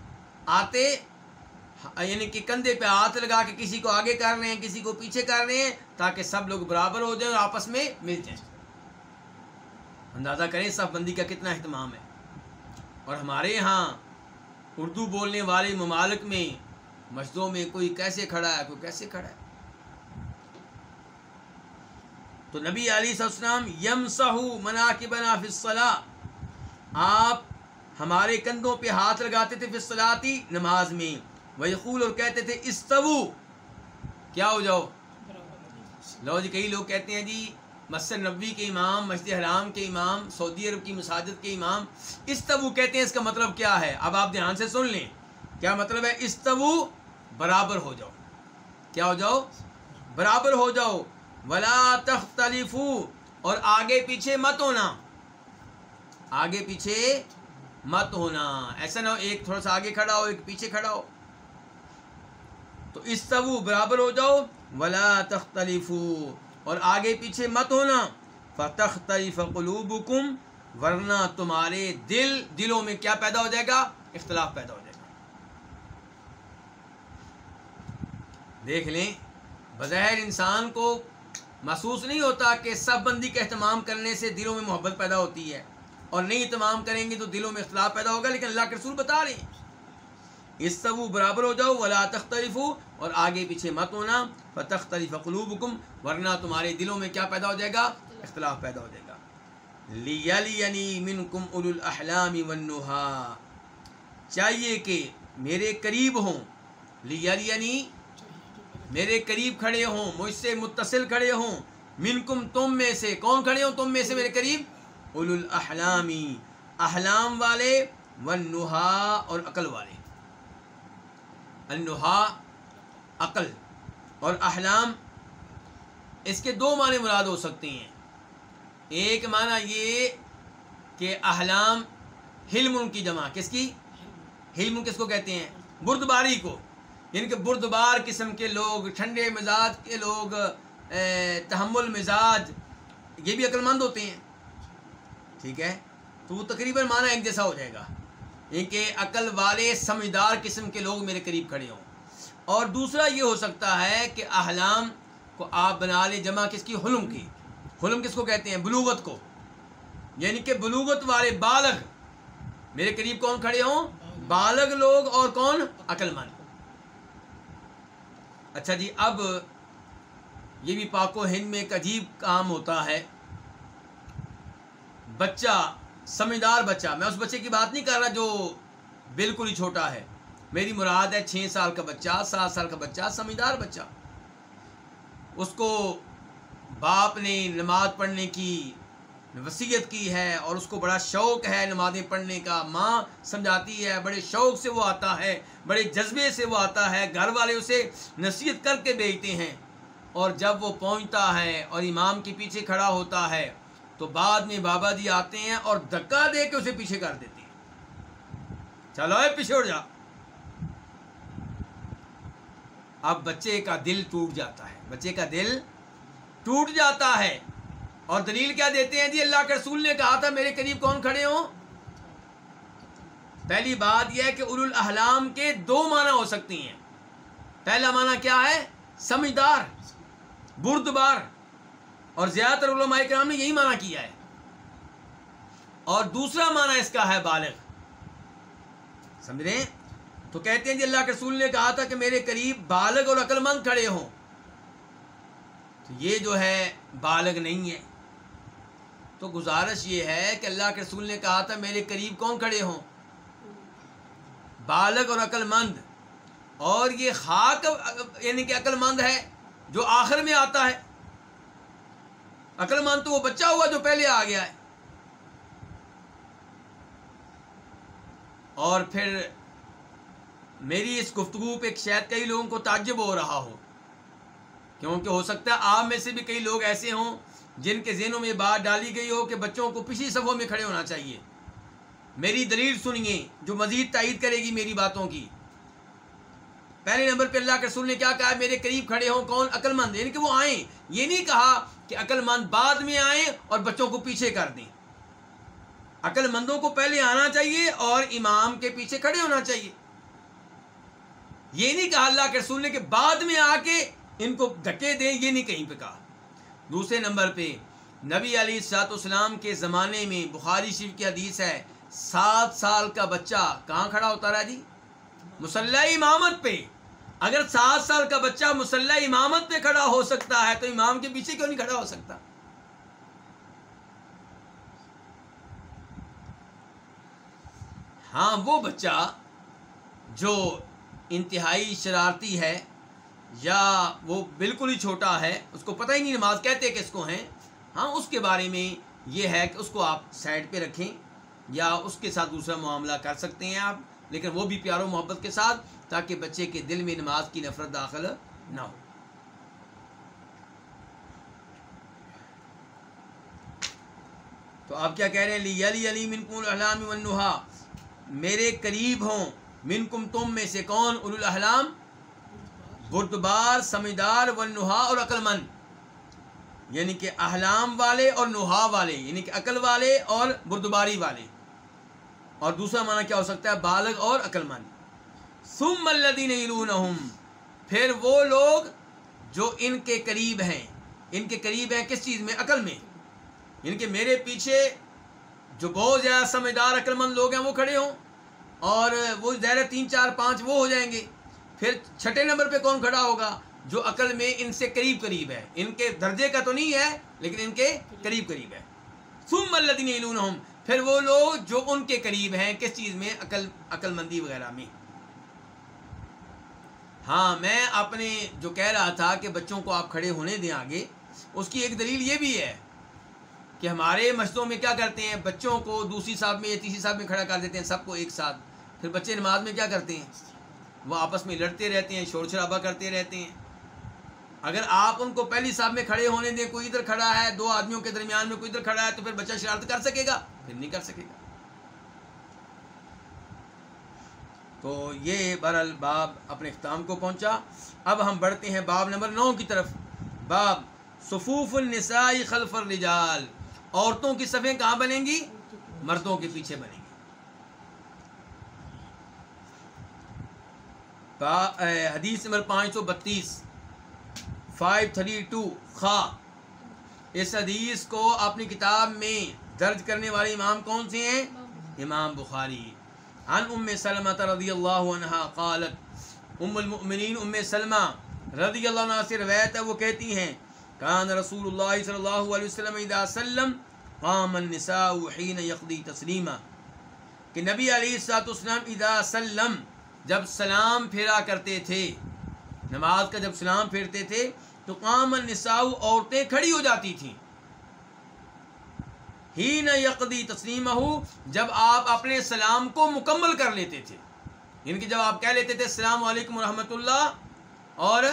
آتے یعنی کہ کندھے پہ ہاتھ لگا کے کسی کو آگے کر رہے ہیں، کسی کو پیچھے کر رہے ہیں، تاکہ سب لوگ برابر ہو جائیں اور آپس میں مل جائیں۔ اندازہ کریں صف بندی کا کتنا اہتمام ہے۔ اور ہمارے یہاں اردو بولنے والے ممالک میں، مسجدوں میں کوئی کیسے کھڑا ہے، کوئی کیسے کھڑا ہے؟ تو نبی علی السلام یم سہو منا کے بنا فصلا آپ ہمارے کندھوں پہ ہاتھ لگاتے تھے فصلاتی نماز میں۔ وہی اور کہتے تھے استو کیا ہو جاؤ؟ لو جی کئی لوگ کہتے ہیں جی مسجد نبی کے امام، مسجد حرام کے امام، سعودی عرب کی مساجد کے امام۔ استو کہتے ہیں، اس کا مطلب کیا ہے؟ اب آپ دھیان سے سن لیں۔ کیا مطلب ہے؟ استو برابر ہو جاؤ۔ کیا ہو جاؤ؟ برابر ہو جاؤ۔ ولا تختلفو اور آگے پیچھے مت ہونا۔ آگے پیچھے مت ہونا۔ ایسا نہ ہو، ایک تھوڑا سا آگے کھڑا ہو، ایک پیچھے کھڑا ہو۔ تو استو برابر ہو جاؤ۔ ولا تختلفو اور آگے پیچھے مت ہونا۔ فتختلف قلوبکم ورنہ تمہارے دل، دلوں میں کیا پیدا ہو جائے گا؟ اختلاف پیدا ہو جائے گا۔ دیکھ لیں، بظاہر انسان کو محسوس نہیں ہوتا کہ سب بندی کا اہتمام کرنے سے دلوں میں محبت پیدا ہوتی ہے۔ اور نہیں اہتمام کریں گے تو دلوں میں اختلاف پیدا ہوگا، لیکن اللہ کے رسول بتا رہے ہیں۔ اس سب برابر ہو جاؤ، ولا تختلف اور آگے پیچھے مت ہونا۔ فتختلف قلوبکم، ورنہ تمہارے دلوں میں کیا پیدا ہو جائے گا؟ اختلاف پیدا ہو جائے گا۔ لیلینی منکم اولو الاحلام والنہا۔ چاہیے کہ میرے قریب ہوں۔ لیلینی میرے قریب کھڑے ہوں، مجھ سے متصل کھڑے ہوں۔ منکم تم میں سے، کون کھڑے ہوں؟ تم میں سے میرے قریب؟ اولو الاحلامی، احلام والے، والنہا اور عقل والے۔ النحا عقل اور احلام، اس کے دو معنی مراد ہو سکتے ہیں۔ ایک معنی یہ کہ احلام حلم ان کی جمع، کس کی؟ حلم کس کو کہتے ہیں؟ بردباری کو۔ یعنی کہ بردبار قسم کے لوگ، ٹھنڈے مزاج کے لوگ تحمل مزاج، یہ بھی عقل مند ہوتے ہیں۔ ٹھیک ہے؟ تو وہ تقریباً معنی ایک جیسا ہو جائے گا۔ کہ عقل والے سمجھدار قسم کے لوگ میرے قریب کھڑے ہوں۔ اور دوسرا یہ ہو سکتا ہے کہ احلام کو آپ بنا لیں جمع کس کی؟ حلم کی۔ حلم کس کو کہتے ہیں؟ بلوغت کو۔ یعنی کہ بلوغت والے بالغ میرے قریب کون کھڑے ہوں؟ بالغ لوگ اور کون؟ عقل مند اچھا جی اب یہ بھی پاک و ہند میں ایک عجیب کام ہوتا ہے۔ بچہ، سمجھدار بچہ، میں اس بچے کی بات نہیں کر رہا جو بالکل ہی چھوٹا ہے۔ میری مراد ہے چھ سال کا بچہ، سات سال کا بچہ، سمجھدار بچہ۔ اس کو باپ نے نماز پڑھنے کی وصیت کی ہے اور اس کو بڑا شوق ہے نمازیں پڑھنے کا۔ ماں سمجھاتی ہے، بڑے شوق سے وہ آتا ہے، بڑے جذبے سے وہ آتا ہے، گھر والے اسے نصیحت کر کے بھیجتے ہیں۔ اور جب وہ پہنچتا ہے اور امام کے پیچھے کھڑا ہوتا ہے تو بعد میں بابا جی آتے ہیں اور دھکا دے کے اسے پیچھے کر دیتے ہیں۔ چلو اے، پیچھے اڑ جا۔ اب بچے کا دل ٹوٹ جاتا ہے۔ بچے کا دل ٹوٹ جاتا ہے۔ اور دلیل کیا دیتے ہیں؟ جی اللہ کے رسول نے کہا تھا، میرے قریب کون کھڑے ہوں؟ پہلی بات یہ ہے کہ ارول احلام کے دو معنی ہو سکتی ہیں۔ پہلا معنی کیا ہے؟ سمجھدار، بردبار۔ اور زیادہ تر علماء کرام نے یہی معنی کیا ہے۔ اور دوسرا معنی اس کا ہے بالغ۔ سمجھ رہے ہیں تو کہتے ہیں جی اللہ کے رسول نے کہا تھا کہ میرے قریب بالغ اور عقل مند کھڑے ہوں۔ تو یہ جو ہے بالغ نہیں ہے۔ تو گزارش یہ ہے کہ اللہ کے رسول نے کہا تھا میرے قریب کون کھڑے ہوں؟ بالغ اور عقل مند۔ اور یہ خاک یعنی کہ عقل مند ہے جو آخر میں آتا ہے۔ عقل مند تو وہ بچہ ہوا جو پہلے آ گیا ہے۔ اور پھر میری اس گفتگو پہ شاید کئی لوگوں کو تعجب ہو رہا ہو۔ کیونکہ ہو سکتا ہے آپ میں سے بھی کئی لوگ ایسے ہوں جن کے ذہنوں میں بات ڈالی گئی ہو کہ بچوں کو پچھلی صفوں میں کھڑے ہونا چاہیے۔ میری دلیل سنیے جو مزید تائید کرے گی میری باتوں کی۔ پہلے نمبر پہ اللہ کے رسول نے کیا کہا میرے قریب کھڑے ہوں، کون؟ عقل مند یعنی کہ وہ آئیں۔ یہ نہیں کہا کہ عقل مند بعد میں آئیں اور بچوں کو پیچھے کر دیں۔ عقل مندوں کو پہلے آنا چاہیے اور امام کے پیچھے کھڑے ہونا چاہیے۔ یہ نہیں کہا اللہ کے رسول نے کہ بعد میں آ کے ان کو دھکے دیں، یہ نہیں کہیں پہ کہا۔ دوسرے نمبر پہ، نبی علی سات اسلام کے زمانے میں بخاری شریف کی حدیث ہے، سات سال کا بچہ کہاں کھڑا ہوتا رہا جی؟ مسلح امامت پہ۔ اگر سات سال کا بچہ مسلح امامت پہ کھڑا ہو سکتا ہے، تو امام کے پیچھے کیوں نہیں کھڑا ہو سکتا؟ ہاں وہ بچہ جو انتہائی شرارتی ہے یا وہ بالکل ہی چھوٹا ہے، اس کو پتہ ہی نہیں نماز کہتے کس کو ہیں۔ ہاں اس کے بارے میں یہ ہے کہ اس کو آپ سائڈ پہ رکھیں یا اس کے ساتھ دوسرا معاملہ کر سکتے ہیں آپ۔ لیکن وہ بھی پیار و محبت کے ساتھ تاکہ بچے کے دل میں نماز کی نفرت داخل نہ ہو۔ تو آپ کیا کہہ رہے ہیں؟ لی علی علی من کم الحلام ونحا میرے قریب ہوں من کم تم میں سے کون؟ اول الحلام بردبار، سمجھدار ونحا اور عقل مند یعنی کہ احلام والے اور نحا والے یعنی کہ عقل والے اور بردباری والے۔ اور دوسرا معنی کیا ہو سکتا ہے؟ بالغ اور عقل مند ثم الذین یلونہم. پھر وہ لوگ جو ان کے قریب ہیں. ان کے قریب ہیں کس چیز میں؟ عقل میں. یعنی کہ میرے پیچھے جو بہت زیادہ سمجھدار عقل مند لوگ ہیں وہ کھڑے ہوں اور وہ زیادہ تین، چار، پانچ، وہ ہو جائیں گے. پھر چھٹے نمبر پہ کون کھڑا ہوگا؟ جو عقل میں ان سے قریب قریب ہے. ان کے درجے کا تو نہیں ہے، لیکن ان کے قریب قریب ہے. ثم الذین یلونہم. پھر وہ لوگ جو ان کے قریب ہیں، کس چیز میں؟ عقل عقل مندی وغیرہ میں۔ ہاں میں اپنے جو کہہ رہا تھا کہ بچوں کو آپ کھڑے ہونے دیں آگے، اس کی ایک دلیل یہ بھی ہے کہ ہمارے مسجدوں میں کیا کرتے ہیں؟ بچوں کو دوسری صاحب میں یا تیسری صاحب میں کھڑا کر دیتے ہیں، سب کو ایک ساتھ۔ پھر بچے نماز میں کیا کرتے ہیں؟ وہ آپس میں لڑتے رہتے ہیں، شور شرابہ کرتے رہتے ہیں۔ اگر آپ ان کو پہلی صاحب میں کھڑے ہونے دیں، کوئی ادھر کھڑا ہے، دو آدمیوں کے درمیان میں کوئی ادھر کھڑا ہے، تو پھر بچہ شرارت کر سکے گا؟ پھر نہیں کر سکے گا۔ تو یہ برال باب اپنے اختتام کو پہنچا۔ اب ہم بڑھتے ہیں باب نمبر نو کی طرف۔ باب صفوف النساء خلف الرجال۔ عورتوں کی صفیں کہاں بنیں گی؟ مردوں کے پیچھے بنیں گی۔ حدیث نمبر پانچ سو بتیس۔ فائیو تھری، ٹو، خا۔ اس حدیث کو اپنی کتاب میں درج کرنے والے امام کون سے ہیں؟ امام بخاری۔ عن ام سلمہ رضی اللہ عنہ قالت، ام المؤمنین ام سلمہ رضی اللہ عنہ سے روایت ہے، وہ کہتی ہیں، کان رسول اللہ صلی اللہ علیہ وسلم اذا سلم، قام النساء حين يقضي تسلیما کہ نبی علیہ الصلوۃ والسلام اذا سلم، جب سلام پھیرا کرتے تھے، نماز کا جب سلام پھیرتے تھے تو قام النساء عورتیں کھڑی ہو جاتی تھیں۔ ہی نہ یقدی تسلیم جب آپ اپنے سلام کو مکمل کر لیتے تھے۔ یعنی کہ جب آپ کہہ لیتے تھے، السلام علیکم ورحمۃ اللہ اور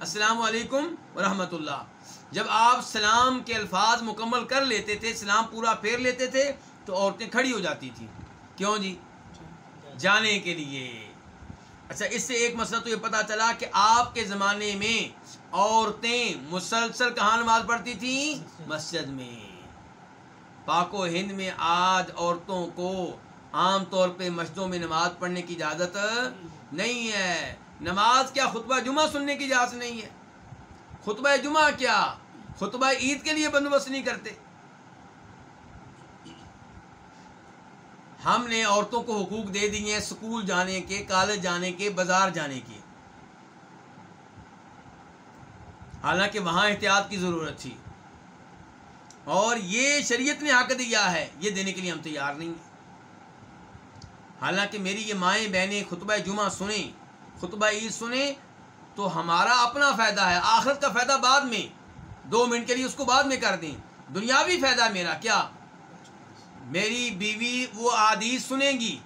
السلام علیکم ورحمۃ اللہ۔ جب آپ سلام کے الفاظ مکمل کر لیتے تھے، سلام پورا پھیر لیتے تھے، تو عورتیں کھڑی ہو جاتی تھیں۔ کیوں جی؟ جانے کے لیے۔ اچھا اس سے ایک مسئلہ تو یہ پتا چلا کہ آپ کے زمانے میں عورتیں مسلسل کہاں نماز پڑھتی تھیں مسجد میں۔ پاک و ہند میں آج عورتوں کو عام طور پہ مسجدوں میں نماز پڑھنے کی اجازت نہیں ہے۔ نماز کیا خطبہ جمعہ سننے کی اجازت نہیں ہے؟ خطبہ جمعہ کیا؟ خطبہ عید کے لیے بندوبست نہیں کرتے۔ ہم نے عورتوں کو حقوق دے دیے ہیں، سکول جانے کے، کالج جانے کے، بازار جانے کے۔ حالانکہ وہاں احتیاط کی ضرورت تھی۔ اور یہ شریعت نے حق دیا ہے، یہ دینے کے لیے ہم تیار نہیں ہیں۔ حالانکہ میری یہ مائیں بہنیں خطبہ جمعہ سنیں، خطبہ عید سنیں، تو ہمارا اپنا فائدہ ہے۔ آخرت کا فائدہ بعد میں، دو منٹ کے لیے اس کو بعد میں کر دیں۔ دنیاوی فائدہ میرا، کیا؟ میری بیوی وہ عادیث سنیں گی۔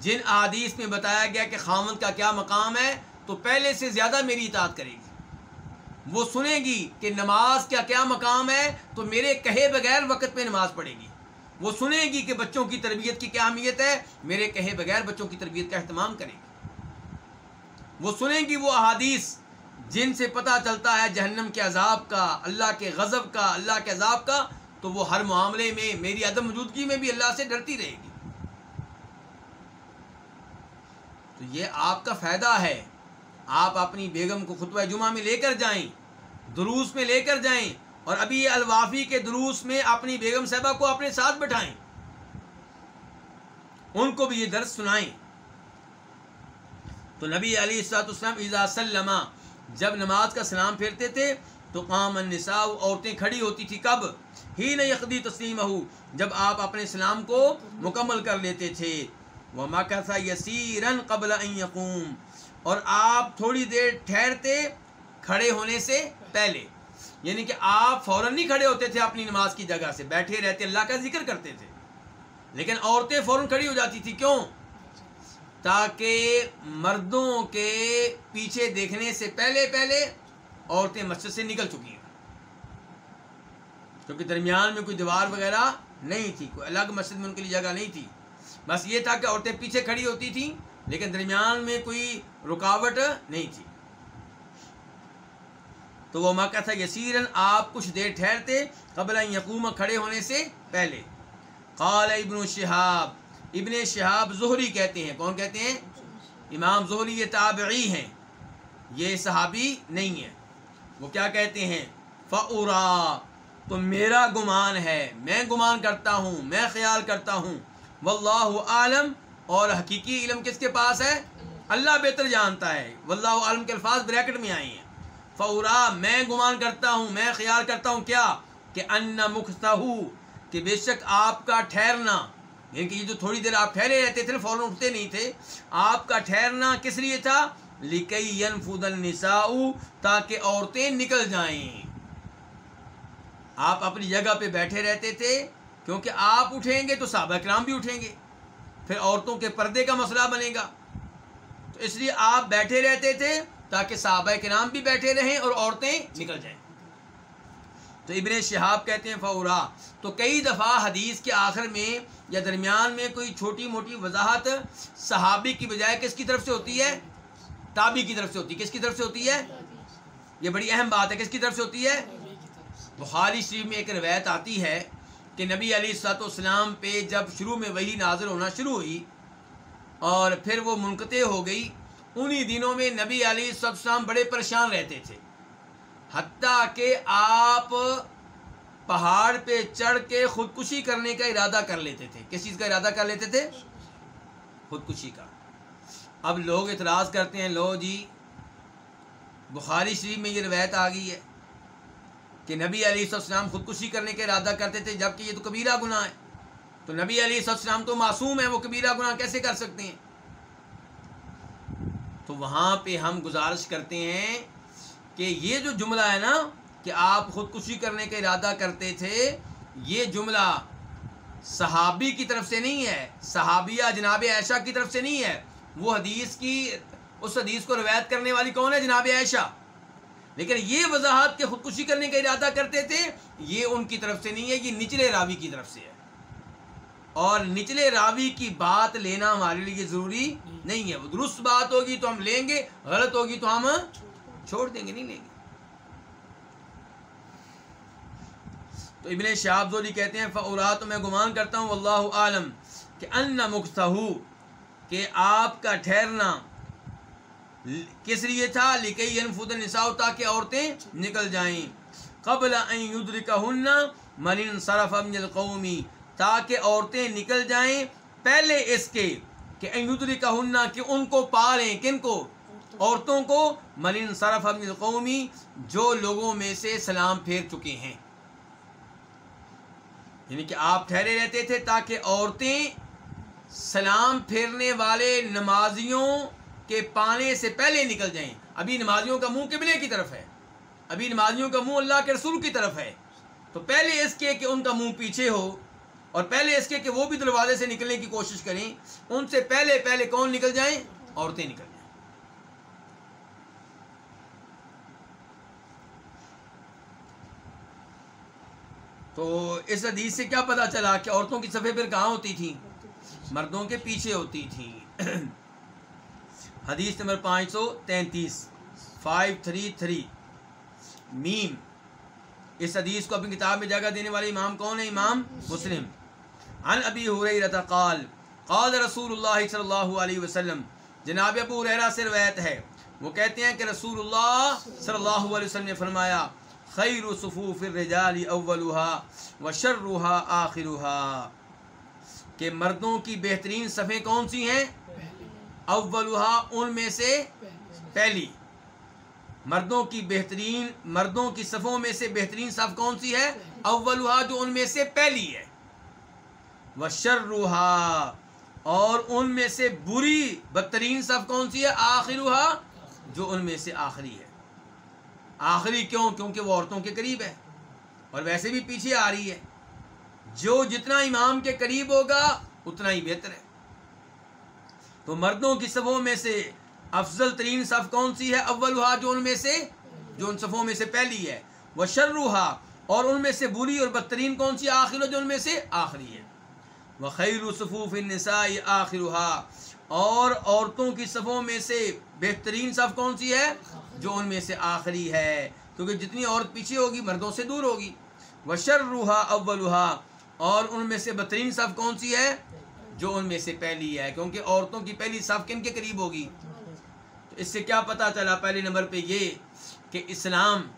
جن عادیث میں بتایا گیا کہ خامد کا کیا مقام ہے، تو پہلے سے زیادہ میری اطاعت کرے گی۔ وہ سنے گی کہ نماز کا کیا مقام ہے، تو میرے کہے بغیر وقت پہ نماز پڑھے گی۔ وہ سنے گی کہ بچوں کی تربیت کی کیا اہمیت ہے، میرے کہے بغیر بچوں کی تربیت کا اہتمام کرے گی۔ وہ سنے گی وہ احادیث جن سے پتہ چلتا ہے جہنم کے عذاب کا، اللہ کے غضب کا، اللہ کے عذاب کا، تو وہ ہر معاملے میں میری عدم موجودگی میں بھی اللہ سے ڈرتی رہے گی۔ تو یہ آپ کا فائدہ ہے۔ آپ اپنی بیگم کو خطبہ جمعہ میں لے کر جائیں، دروس میں لے کر جائیں اور ابھی الوافی کے دروس میں اپنی بیگم صاحبہ کو اپنے ساتھ بٹھائیں۔ ان کو بھی یہ درس سنائیں۔ تو نبی علی السلاط اسلام اذا سلم، جب نماز کا سلام پھیرتے تھے، تو قام النساء عورتیں کھڑی ہوتی تھی کب؟ ہی نہ یقدی تسلیم ہو جب آپ اپنے اسلام کو مکمل کر لیتے تھے۔ وہ مکسا یسیرن قبل یقوم اور آپ تھوڑی دیر ٹھہرتے کھڑے ہونے سے پہلے۔ یعنی کہ آپ فوراً نہیں کھڑے ہوتے تھے اپنی نماز کی جگہ سے، بیٹھے رہتے، اللہ کا ذکر کرتے تھے۔ لیکن عورتیں فوراً کھڑی ہو جاتی تھی، کیوں؟ تاکہ مردوں کے پیچھے دیکھنے سے پہلے پہلے عورتیں مسجد سے نکل چکی ہیں کیونکہ درمیان میں کوئی دیوار وغیرہ نہیں تھی، کوئی الگ مسجد میں ان کے لیے جگہ نہیں تھی۔ بس یہ تھا کہ عورتیں پیچھے کھڑی ہوتی تھیں۔ لیکن درمیان میں کوئی رکاوٹ نہیں تھی۔ تو وہ موقع تھا یسیرن آپ کچھ دیر ٹھہرتے قبل یقوم کھڑے ہونے سے پہلے۔ قال ابن شہاب ابن شہاب زہری کہتے ہیں۔ کون کہتے ہیں؟ امام زہری، یہ تابعی ہیں۔ یہ صحابی نہیں ہے وہ کیا کہتے ہیں؟ فعرا تو میرا گمان ہے، میں گمان کرتا ہوں، میں خیال کرتا ہوں۔ واللہ عالم اور حقیقی علم کس کے پاس ہے؟ اللہ بہتر جانتا ہے۔ واللہ عالم کے الفاظ بریکٹ میں آئے ہیں۔ فوراً، میں گمان کرتا ہوں، میں خیال کرتا ہوں کیا؟ کہ ان مختہ کہ بے شک آپ کا ٹھہرنا یعنی کہ یہ جو تھوڑی دیر آپ ٹھہرے رہتے تھے، فوراً اٹھتے نہیں تھے، آپ کا ٹھہرنا کس لیے تھا؟ لکئی ينفذ النساء، تاکہ عورتیں نکل جائیں۔ آپ اپنی جگہ پہ بیٹھے رہتے تھے، کیونکہ آپ اٹھیں گے تو صحابہ کرام بھی اٹھیں گے۔ پھر عورتوں کے پردے کا مسئلہ بنے گا۔ تو اس لیے آپ بیٹھے رہتے تھے تاکہ صحابہ کے نام بھی بیٹھے رہیں اور عورتیں نکل جائیں۔ تو ابن شہاب کہتے ہیں فوراً۔ تو کئی دفعہ حدیث کے آخر میں یا درمیان میں کوئی چھوٹی موٹی وضاحت صحابی کی بجائے کس کی طرف سے ہوتی ہے؟ تابی کی طرف سے ہوتی ہے۔ کس کی طرف سے ہوتی ہے؟ یہ بڑی اہم بات ہے۔ کس کی طرف سے ہوتی ہے؟ بخاری شریف میں ایک روایت آتی ہے کہ نبی علی سات والسلام پہ جب شروع میں وہی نازل ہونا شروع ہوئی اور پھر وہ منقطع ہو گئی، انہی دنوں میں نبی علی السلام بڑے پریشان رہتے تھے۔ حتیٰ کہ آپ پہاڑ پہ چڑھ کے خودکشی کرنے کا ارادہ کر لیتے تھے۔ کس چیز کا ارادہ کر لیتے تھے؟ خودکشی کا۔ اب لوگ اعتراض کرتے ہیں، لو جی بخاری شریف میں یہ روایت آ گئی ہے۔ کہ نبی علی السلام خودکشی کرنے کا ارادہ کرتے تھے، جبکہ یہ تو کبیرہ گناہ ہے تو نبی علی السلام تو معصوم ہے وہ کبیرہ گناہ کیسے کر سکتے ہیں؟ تو وہاں پہ ہم گزارش کرتے ہیں کہ یہ جو جملہ ہے نا، کہ آپ خودکشی کرنے کا ارادہ کرتے تھے، یہ جملہ صحابی کی طرف سے نہیں ہے، صحابیہ جناب عائشہ کی طرف سے نہیں ہے۔ وہ حدیث کی، اس حدیث کو روایت کرنے والی کون ہے جناب عائشہ؟ لیکن یہ وضاحت کہ خودکشی کرنے کا ارادہ کرتے تھے، یہ ان کی طرف سے نہیں ہے، یہ نچلے راوی کی طرف سے ہے۔ اور نچلے راوی کی بات لینا ہمارے لیے ضروری نہیں ہے۔ وہ درست بات ہوگی تو ہم لیں گے، غلط ہوگی تو ہم چھوڑ دیں گے، نہیں لیں گے۔ تو ابن شہاب زولی کہتے ہیں فوراً تو میں گمان کرتا ہوں اللہ عالم کہ ان مختہ کہ آپ کا ٹھہرنا کس لیے تھا؟ لکئی انفد النساء تاکہ عورتیں نکل جائیں۔ قبل ان یدرکہن من انصرف من القومی تاکہ عورتیں نکل جائیں۔ پہلے اس کے کہ ان یدرکہن کہ ان کو پالیں۔ کن کو؟ عورتوں کو۔ من انصرف من القومی جو لوگوں میں سے سلام پھیر چکے ہیں۔ یعنی کہ آپ ٹھہرے رہتے تھے تاکہ عورتیں سلام پھیرنے والے نمازیوں کے پانے سے پہلے نکل جائیں۔ ابھی نمازیوں کا منہ قبلے کی طرف ہے۔ ابھی نمازیوں کا منہ اللہ کے رسول کی طرف ہے۔ تو پہلے اس کے کہ ان کا منہ پیچھے ہو اور پہلے اس کے کہ وہ بھی دروازے سے نکلنے کی کوشش کریں، ان سے پہلے پہلے کون نکل جائیں؟ عورتیں نکل جائیں۔ تو اس حدیث سے کیا پتا چلا کہ عورتوں کی صفحے پھر کہاں ہوتی تھیں؟ مردوں کے پیچھے ہوتی تھیں۔ حدیث نمبر پانچ سو تینتیس فائیو تھری تھری۔ میم، اس حدیث کو اپنی کتاب میں جگہ دینے والے امام کون ہے امام مسلم۔ عن ابی حریرہ قال قال رسول اللہ صلی اللہ علیہ وسلم۔ جناب ابو حریرہ سے روایت ہے، وہ کہتے ہیں کہ رسول اللہ صلی اللہ علیہ وسلم نے فرمایا، خیر صفوف الرجال اولها وشرها آخرها کہ مردوں کی بہترین صفیں کون سی ہیں؟ اولها ان میں سے پہلی۔ مردوں کی بہترین، مردوں کی صفوں میں سے بہترین صف کون سی ہے؟ اولها جو ان میں سے پہلی ہے۔ وشرها اور ان میں سے بری، بدترین صف کون سی ہے؟ آخرها جو ان میں سے آخری ہے۔ آخری کیوں؟ کیونکہ وہ عورتوں کے قریب ہے۔ اور ویسے بھی پیچھے آ رہی ہے۔ جو جتنا امام کے قریب ہوگا، اتنا ہی بہتر ہے۔ تو مردوں کی صفوں میں سے افضل ترین صف کون سی ہے؟ اول جو ان میں سے، جو ان صفوں میں سے پہلی ہے۔ وہ شرروحا اور ان میں سے بری اور بدترین کون سی آخر جو ان میں سے آخری ہے؟ وہ خیر صفوف نسائی آخرہ اور عورتوں کی صفوں میں سے بہترین صف کون سی ہے؟ جو ان میں سے آخری ہے۔ کیونکہ جتنی عورت پیچھے ہوگی، مردوں سے دور ہوگی۔ وہ شرروحا اولوہا اور ان میں سے بہترین صف کون سی ہے؟ جو ان میں سے پہلی ہے، کیونکہ عورتوں کی پہلی صف کن کے قریب ہوگی؟ تو اس سے کیا پتا چلا پہلے نمبر پہ یہ کہ اسلام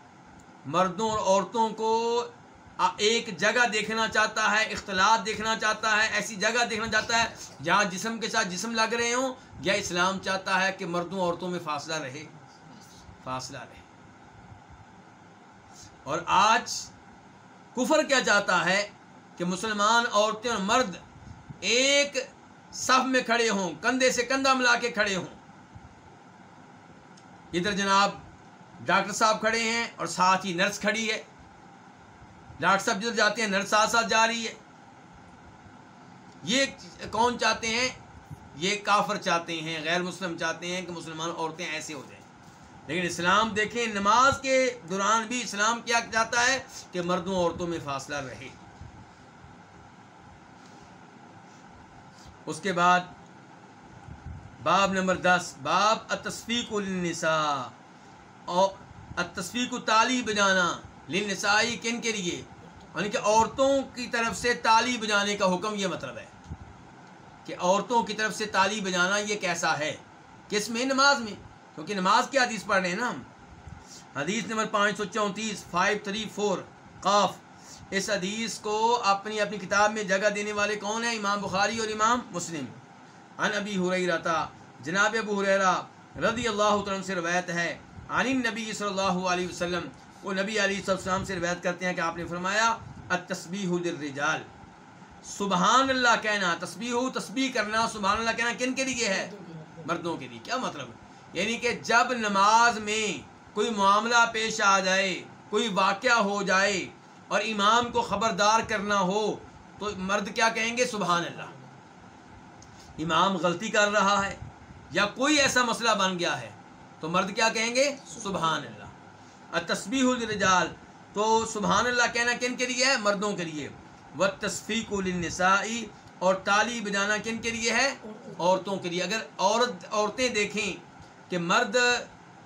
مردوں اور عورتوں کو ایک جگہ دیکھنا چاہتا ہے، اختلاط دیکھنا چاہتا ہے، ایسی جگہ دیکھنا چاہتا ہے جہاں جسم کے ساتھ جسم لگ رہے ہوں، یا اسلام چاہتا ہے کہ مردوں عورتوں میں فاصلہ رہے۔ فاصلہ رہے۔ اور آج کفر کیا چاہتا ہے کہ مسلمان عورتیں اور مرد ایک صف میں کھڑے ہوں، کندھے سے کندھا ملا کے کھڑے ہوں۔ ادھر جناب ڈاکٹر صاحب کھڑے ہیں اور ساتھ ہی نرس کھڑی ہے۔ ڈاکٹر صاحب جدھر جاتے ہیں، نرس ساتھ ساتھ جا رہی ہے۔ یہ کون چاہتے ہیں؟ یہ کافر چاہتے ہیں، غیر مسلم چاہتے ہیں کہ مسلمان عورتیں ایسے ہو جائیں۔ لیکن اسلام دیکھیں، نماز کے دوران بھی اسلام کیا چاہتا ہے کہ مردوں عورتوں میں فاصلہ رہے۔ اس کے بعد باب نمبر دس، باب اتصفیق النساء اور اتصفیق تالی بجانا لنسائی کن کے لیے؟ یعنی کہ عورتوں کی طرف سے تالی بجانے کا حکم، یہ مطلب ہے کہ عورتوں کی طرف سے تالی بجانا یہ کیسا ہے؟ کس میں؟ نماز میں، کیونکہ نماز کی حدیث پڑھ رہے ہیں نا ہم۔ حدیث نمبر پانچ سو چونتیس، فائیو تھری فور، قاف۔ اس حدیث کو اپنی اپنی کتاب میں جگہ دینے والے کون ہیں؟ امام بخاری اور امام مسلم۔ ان ابی حریرتا جناب ابو حریرا رضی اللہ عنہ سے روایت ہے۔ عن نبی صلی اللہ علیہ وسلم، وہ نبی علیہ السلام سے روایت کرتے ہیں کہ آپ نے فرمایا، التسبیح للرجال۔ سبحان اللہ کہنا، تسبیح تسبیح کرنا سبحان اللہ کہنا کن کے لیے ہے؟ مردوں کے لیے۔ کیا مطلب؟ یعنی کہ جب نماز میں کوئی معاملہ پیش آ جائے، کوئی واقعہ ہو جائے اور امام کو خبردار کرنا ہو تو مرد کیا کہیں گے؟ سبحان اللہ۔ امام غلطی کر رہا ہے یا کوئی ایسا مسئلہ بن گیا ہے تو مرد کیا کہیں گے؟ سبحان اللہ۔ تصبیح الرجال تو سبحان اللہ کہنا کن کے لیے ہے؟ مردوں کے لیے۔ و تصفیق النسائی اور تالی بجانا کن کے لیے ہے؟ عورتوں کے لیے۔ اگر عورت عورتیں دیکھیں کہ مرد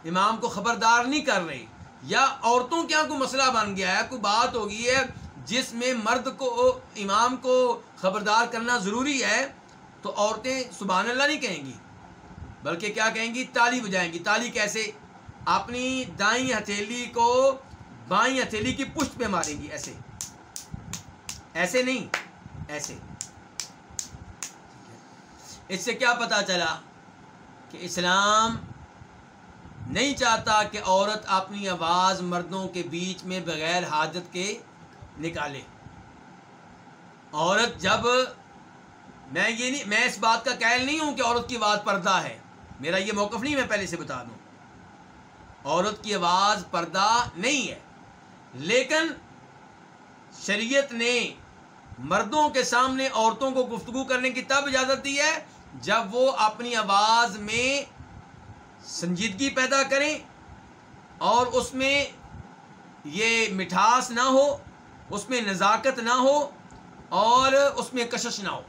امام کو خبردار نہیں کر رہے یا عورتوں کے یہاں کوئی مسئلہ بن گیا ہے؟ کوئی بات ہو گئی ہے جس میں مرد کو، امام کو خبردار کرنا ضروری ہے، تو عورتیں سبحان اللہ نہیں کہیں گی، بلکہ کیا کہیں گی؟ تالی بجائیں گی۔ تالی کیسے؟ اپنی دائیں ہتھیلی کو بائیں ہتھیلی کی پشت پہ ماریں گی، ایسے۔ ایسے نہیں، ایسے۔ اس سے کیا پتا چلا کہ اسلام نہیں چاہتا کہ عورت اپنی آواز مردوں کے بیچ میں بغیر حاجت کے نکالے۔ عورت جب میں یہ نہیں میں اس بات کا قائل نہیں ہوں کہ عورت کی آواز پردہ ہے۔ میرا یہ موقف نہیں میں پہلے سے بتا دوں۔ عورت کی آواز پردہ نہیں ہے۔ لیکن شریعت نے مردوں کے سامنے عورتوں کو گفتگو کرنے کی تب اجازت دی ہے جب وہ اپنی آواز میں سنجیدگی پیدا کریں اور اس میں یہ مٹھاس نہ ہو، اس میں نزاکت نہ ہو اور اس میں کشش نہ ہو۔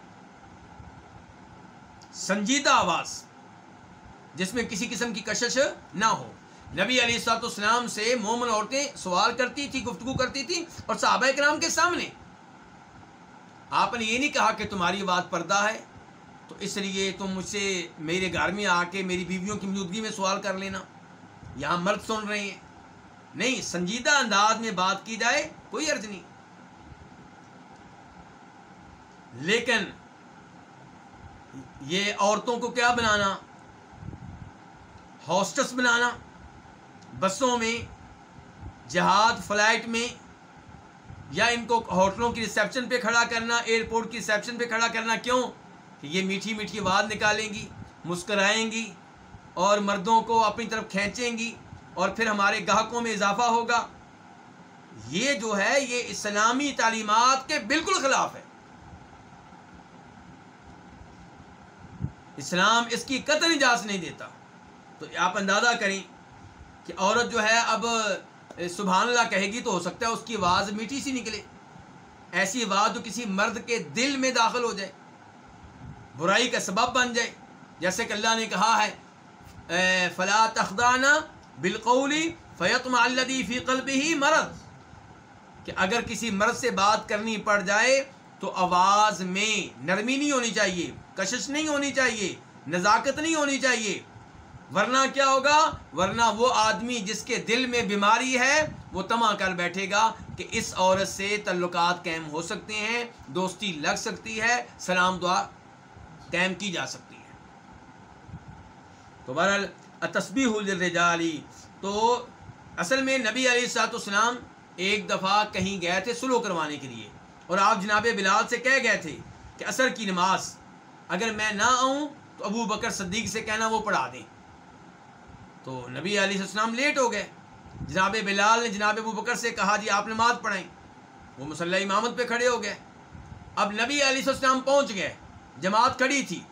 سنجیدہ آواز، جس میں کسی قسم کی کشش نہ ہو۔ نبی علی سات اسلام سے مومن عورتیں سوال کرتی تھی گفتگو کرتی تھی اور صحابہ کرام کے سامنے۔ آپ نے یہ نہیں کہا کہ تمہاری بات پردہ ہے۔ تو اس لیے تم مجھ سے میرے گھر میں آ کے میری بیویوں کی موجودگی میں سوال کر لینا۔ یہاں مرد سن رہے ہیں۔ نہیں، سنجیدہ انداز میں بات کی جائے کوئی عرض نہیں۔ لیکن یہ عورتوں کو کیا بنانا؟ ہاسٹس بنانا۔ بسوں میں جہاد فلائٹ میں، یا ان کو ہوٹلوں کی ریسیپشن پہ کھڑا کرنا، ایئرپورٹ کی ریسیپشن پہ کھڑا کرنا۔ کیوں؟ کہ یہ میٹھی میٹھی آواز نکالیں گی، مسکرائیں گی اور مردوں کو اپنی طرف کھینچیں گی اور پھر ہمارے گاہکوں میں اضافہ ہوگا۔ یہ جو ہے، یہ اسلامی تعلیمات کے بالکل خلاف ہے۔ اسلام اس کی قطر اجازت نہیں دیتا۔ تو آپ اندازہ کریں کہ عورت جو ہے، اب سبحان اللہ کہے گی تو ہو سکتا ہے اس کی آواز میٹھی سی نکلے۔ ایسی آواز جو کسی مرد کے دل میں داخل ہو جائے۔ برائی کا سبب بن جائے۔ جیسے کہ اللہ نے کہا ہے فلا تخدانہ بالقولی فیتم الدی فی قلب ہی مرض۔ کہ اگر کسی مرد سے بات کرنی پڑ جائے تو آواز میں نرمی نہیں ہونی چاہیے، کشش نہیں ہونی چاہیے، نزاکت نہیں ہونی چاہیے۔ ورنہ کیا ہوگا؟ ورنہ وہ آدمی جس کے دل میں بیماری ہے، وہ تما کر بیٹھے گا کہ اس عورت سے تعلقات قائم ہو سکتے ہیں، دوستی لگ سکتی ہے۔ سلام دعا۔ قائم کی جا سکتی ہے تو بہرحال تصبیح الرجالی تو اصل میں نبی علیہ السلاط اسلام ایک دفعہ کہیں گئے تھے سلو کروانے کے لیے۔ اور آپ جناب بلال سے کہہ گئے تھے کہ اثر کی نماز، اگر میں نہ آؤں تو ابو بکر صدیق سے کہنا وہ پڑھا دیں۔ تو نبی علیہ السلام لیٹ ہو گئے۔ جناب بلال نے جناب ابو بکر سے کہا جی آپ نماز پڑھائیں۔ وہ مسلح امامت پہ کھڑے ہو گئے۔ اب نبی علیہ السلام پہنچ گئے۔ جماعت کھڑی تھی۔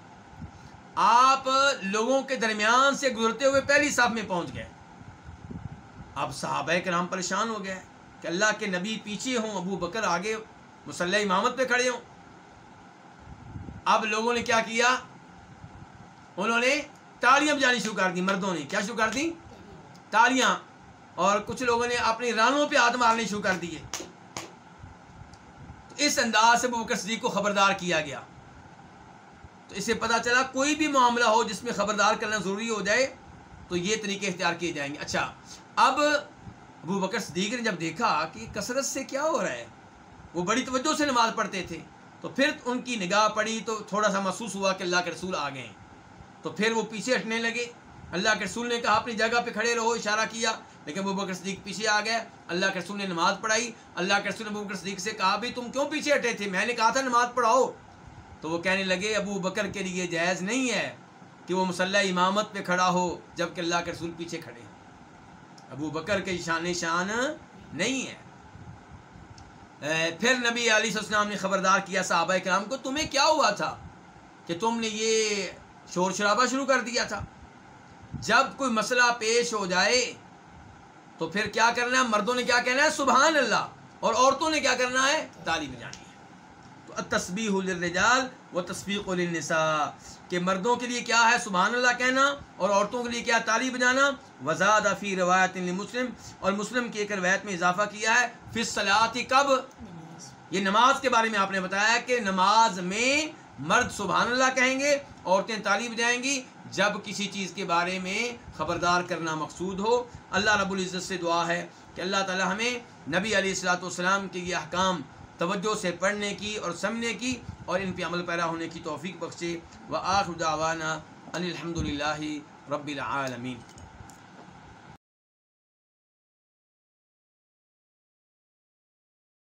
آپ لوگوں کے درمیان سے گزرتے ہوئے پہلی صاحب میں پہنچ گئے۔ اب صحابہ کے نام پریشان ہو گئے کہ اللہ کے نبی پیچھے ہوں، ابو بکر آگے، مسلح امامت پہ کھڑے ہوں۔ اب لوگوں نے کیا کیا؟ انہوں نے تالیاں بجانی شروع کر دی مردوں نے۔ کیا شروع کر دی تالیاں۔ اور کچھ لوگوں نے اپنی رانوں پہ ہاتھ مارنے شروع کر دیے۔ اس انداز سے بکر صدیق کو خبردار کیا گیا۔ تو اسے پتا چلا کوئی بھی معاملہ ہو جس میں خبردار کرنا ضروری ہو جائے، تو یہ طریقے اختیار کیے جائیں گے۔ اچھا اب ابو بکر صدیق نے جب دیکھا کہ کثرت سے کیا ہو رہا ہے، وہ بڑی توجہ سے نماز پڑھتے تھے، تو پھر ان کی نگاہ پڑی، تو تھوڑا سا محسوس ہوا کہ اللہ کے رسول آ گئے۔ تو پھر وہ پیچھے ہٹنے لگے۔ اللہ کے رسول نے کہا، اپنی جگہ پہ کھڑے رہو، اشارہ کیا۔ لیکن ابو بکر صدیق پیچھے آ گئے۔ اللہ کے رسول نے نماز پڑھائی۔ اللہ کے رسول نے ابو بکر صدیق سے کہا بھی تم کیوں پیچھے ہٹے تھے؟ میں نے کہا تھا نماز پڑھاؤ۔ تو وہ کہنے لگے، ابو بکر کے لیے جائز نہیں ہے کہ وہ مسلح امامت پہ کھڑا ہو جبکہ اللہ کے رسول پیچھے کھڑے ابو بکر کے شان شان نہیں ہے۔ پھر نبی علیہ السلام نے خبردار کیا صحابہ کرام کو، تمہیں کیا ہوا تھا کہ تم نے یہ شور شرابہ شروع کر دیا تھا؟ جب کوئی مسئلہ پیش ہو جائے تو پھر کیا کرنا ہے؟ مردوں نے کیا کہنا ہے؟ سبحان اللہ۔ اور عورتوں نے کیا کرنا ہے؟ تعلیم جانی ہے۔ تصبیح الرجال و تصویق النساء کہ مردوں کے لیے کیا ہے؟ سبحان اللہ کہنا، اور عورتوں کے لیے کیا تعلیم بجانا وزاد فی روایت مسلم اور مسلم کی ایک روایت میں اضافہ کیا ہے پھر کب یہ نماز کے بارے میں آپ نے بتایا کہ نماز میں مرد سبحان اللہ کہیں گے، عورتیں تعلیم جائیں گی۔ جب کسی چیز کے بارے میں خبردار کرنا مقصود ہو، اللہ رب العزت سے دعا ہے کہ اللہ تعالی ہمیں نبی علیہ السلاۃ والسلام کے یہ احکام توجہ سے پڑھنے کی اور سمجھنے کی اور ان پہ عمل پیرا ہونے کی توفیق بخشے۔ و آخر دعوانا الحمد للہ رب العالمین۔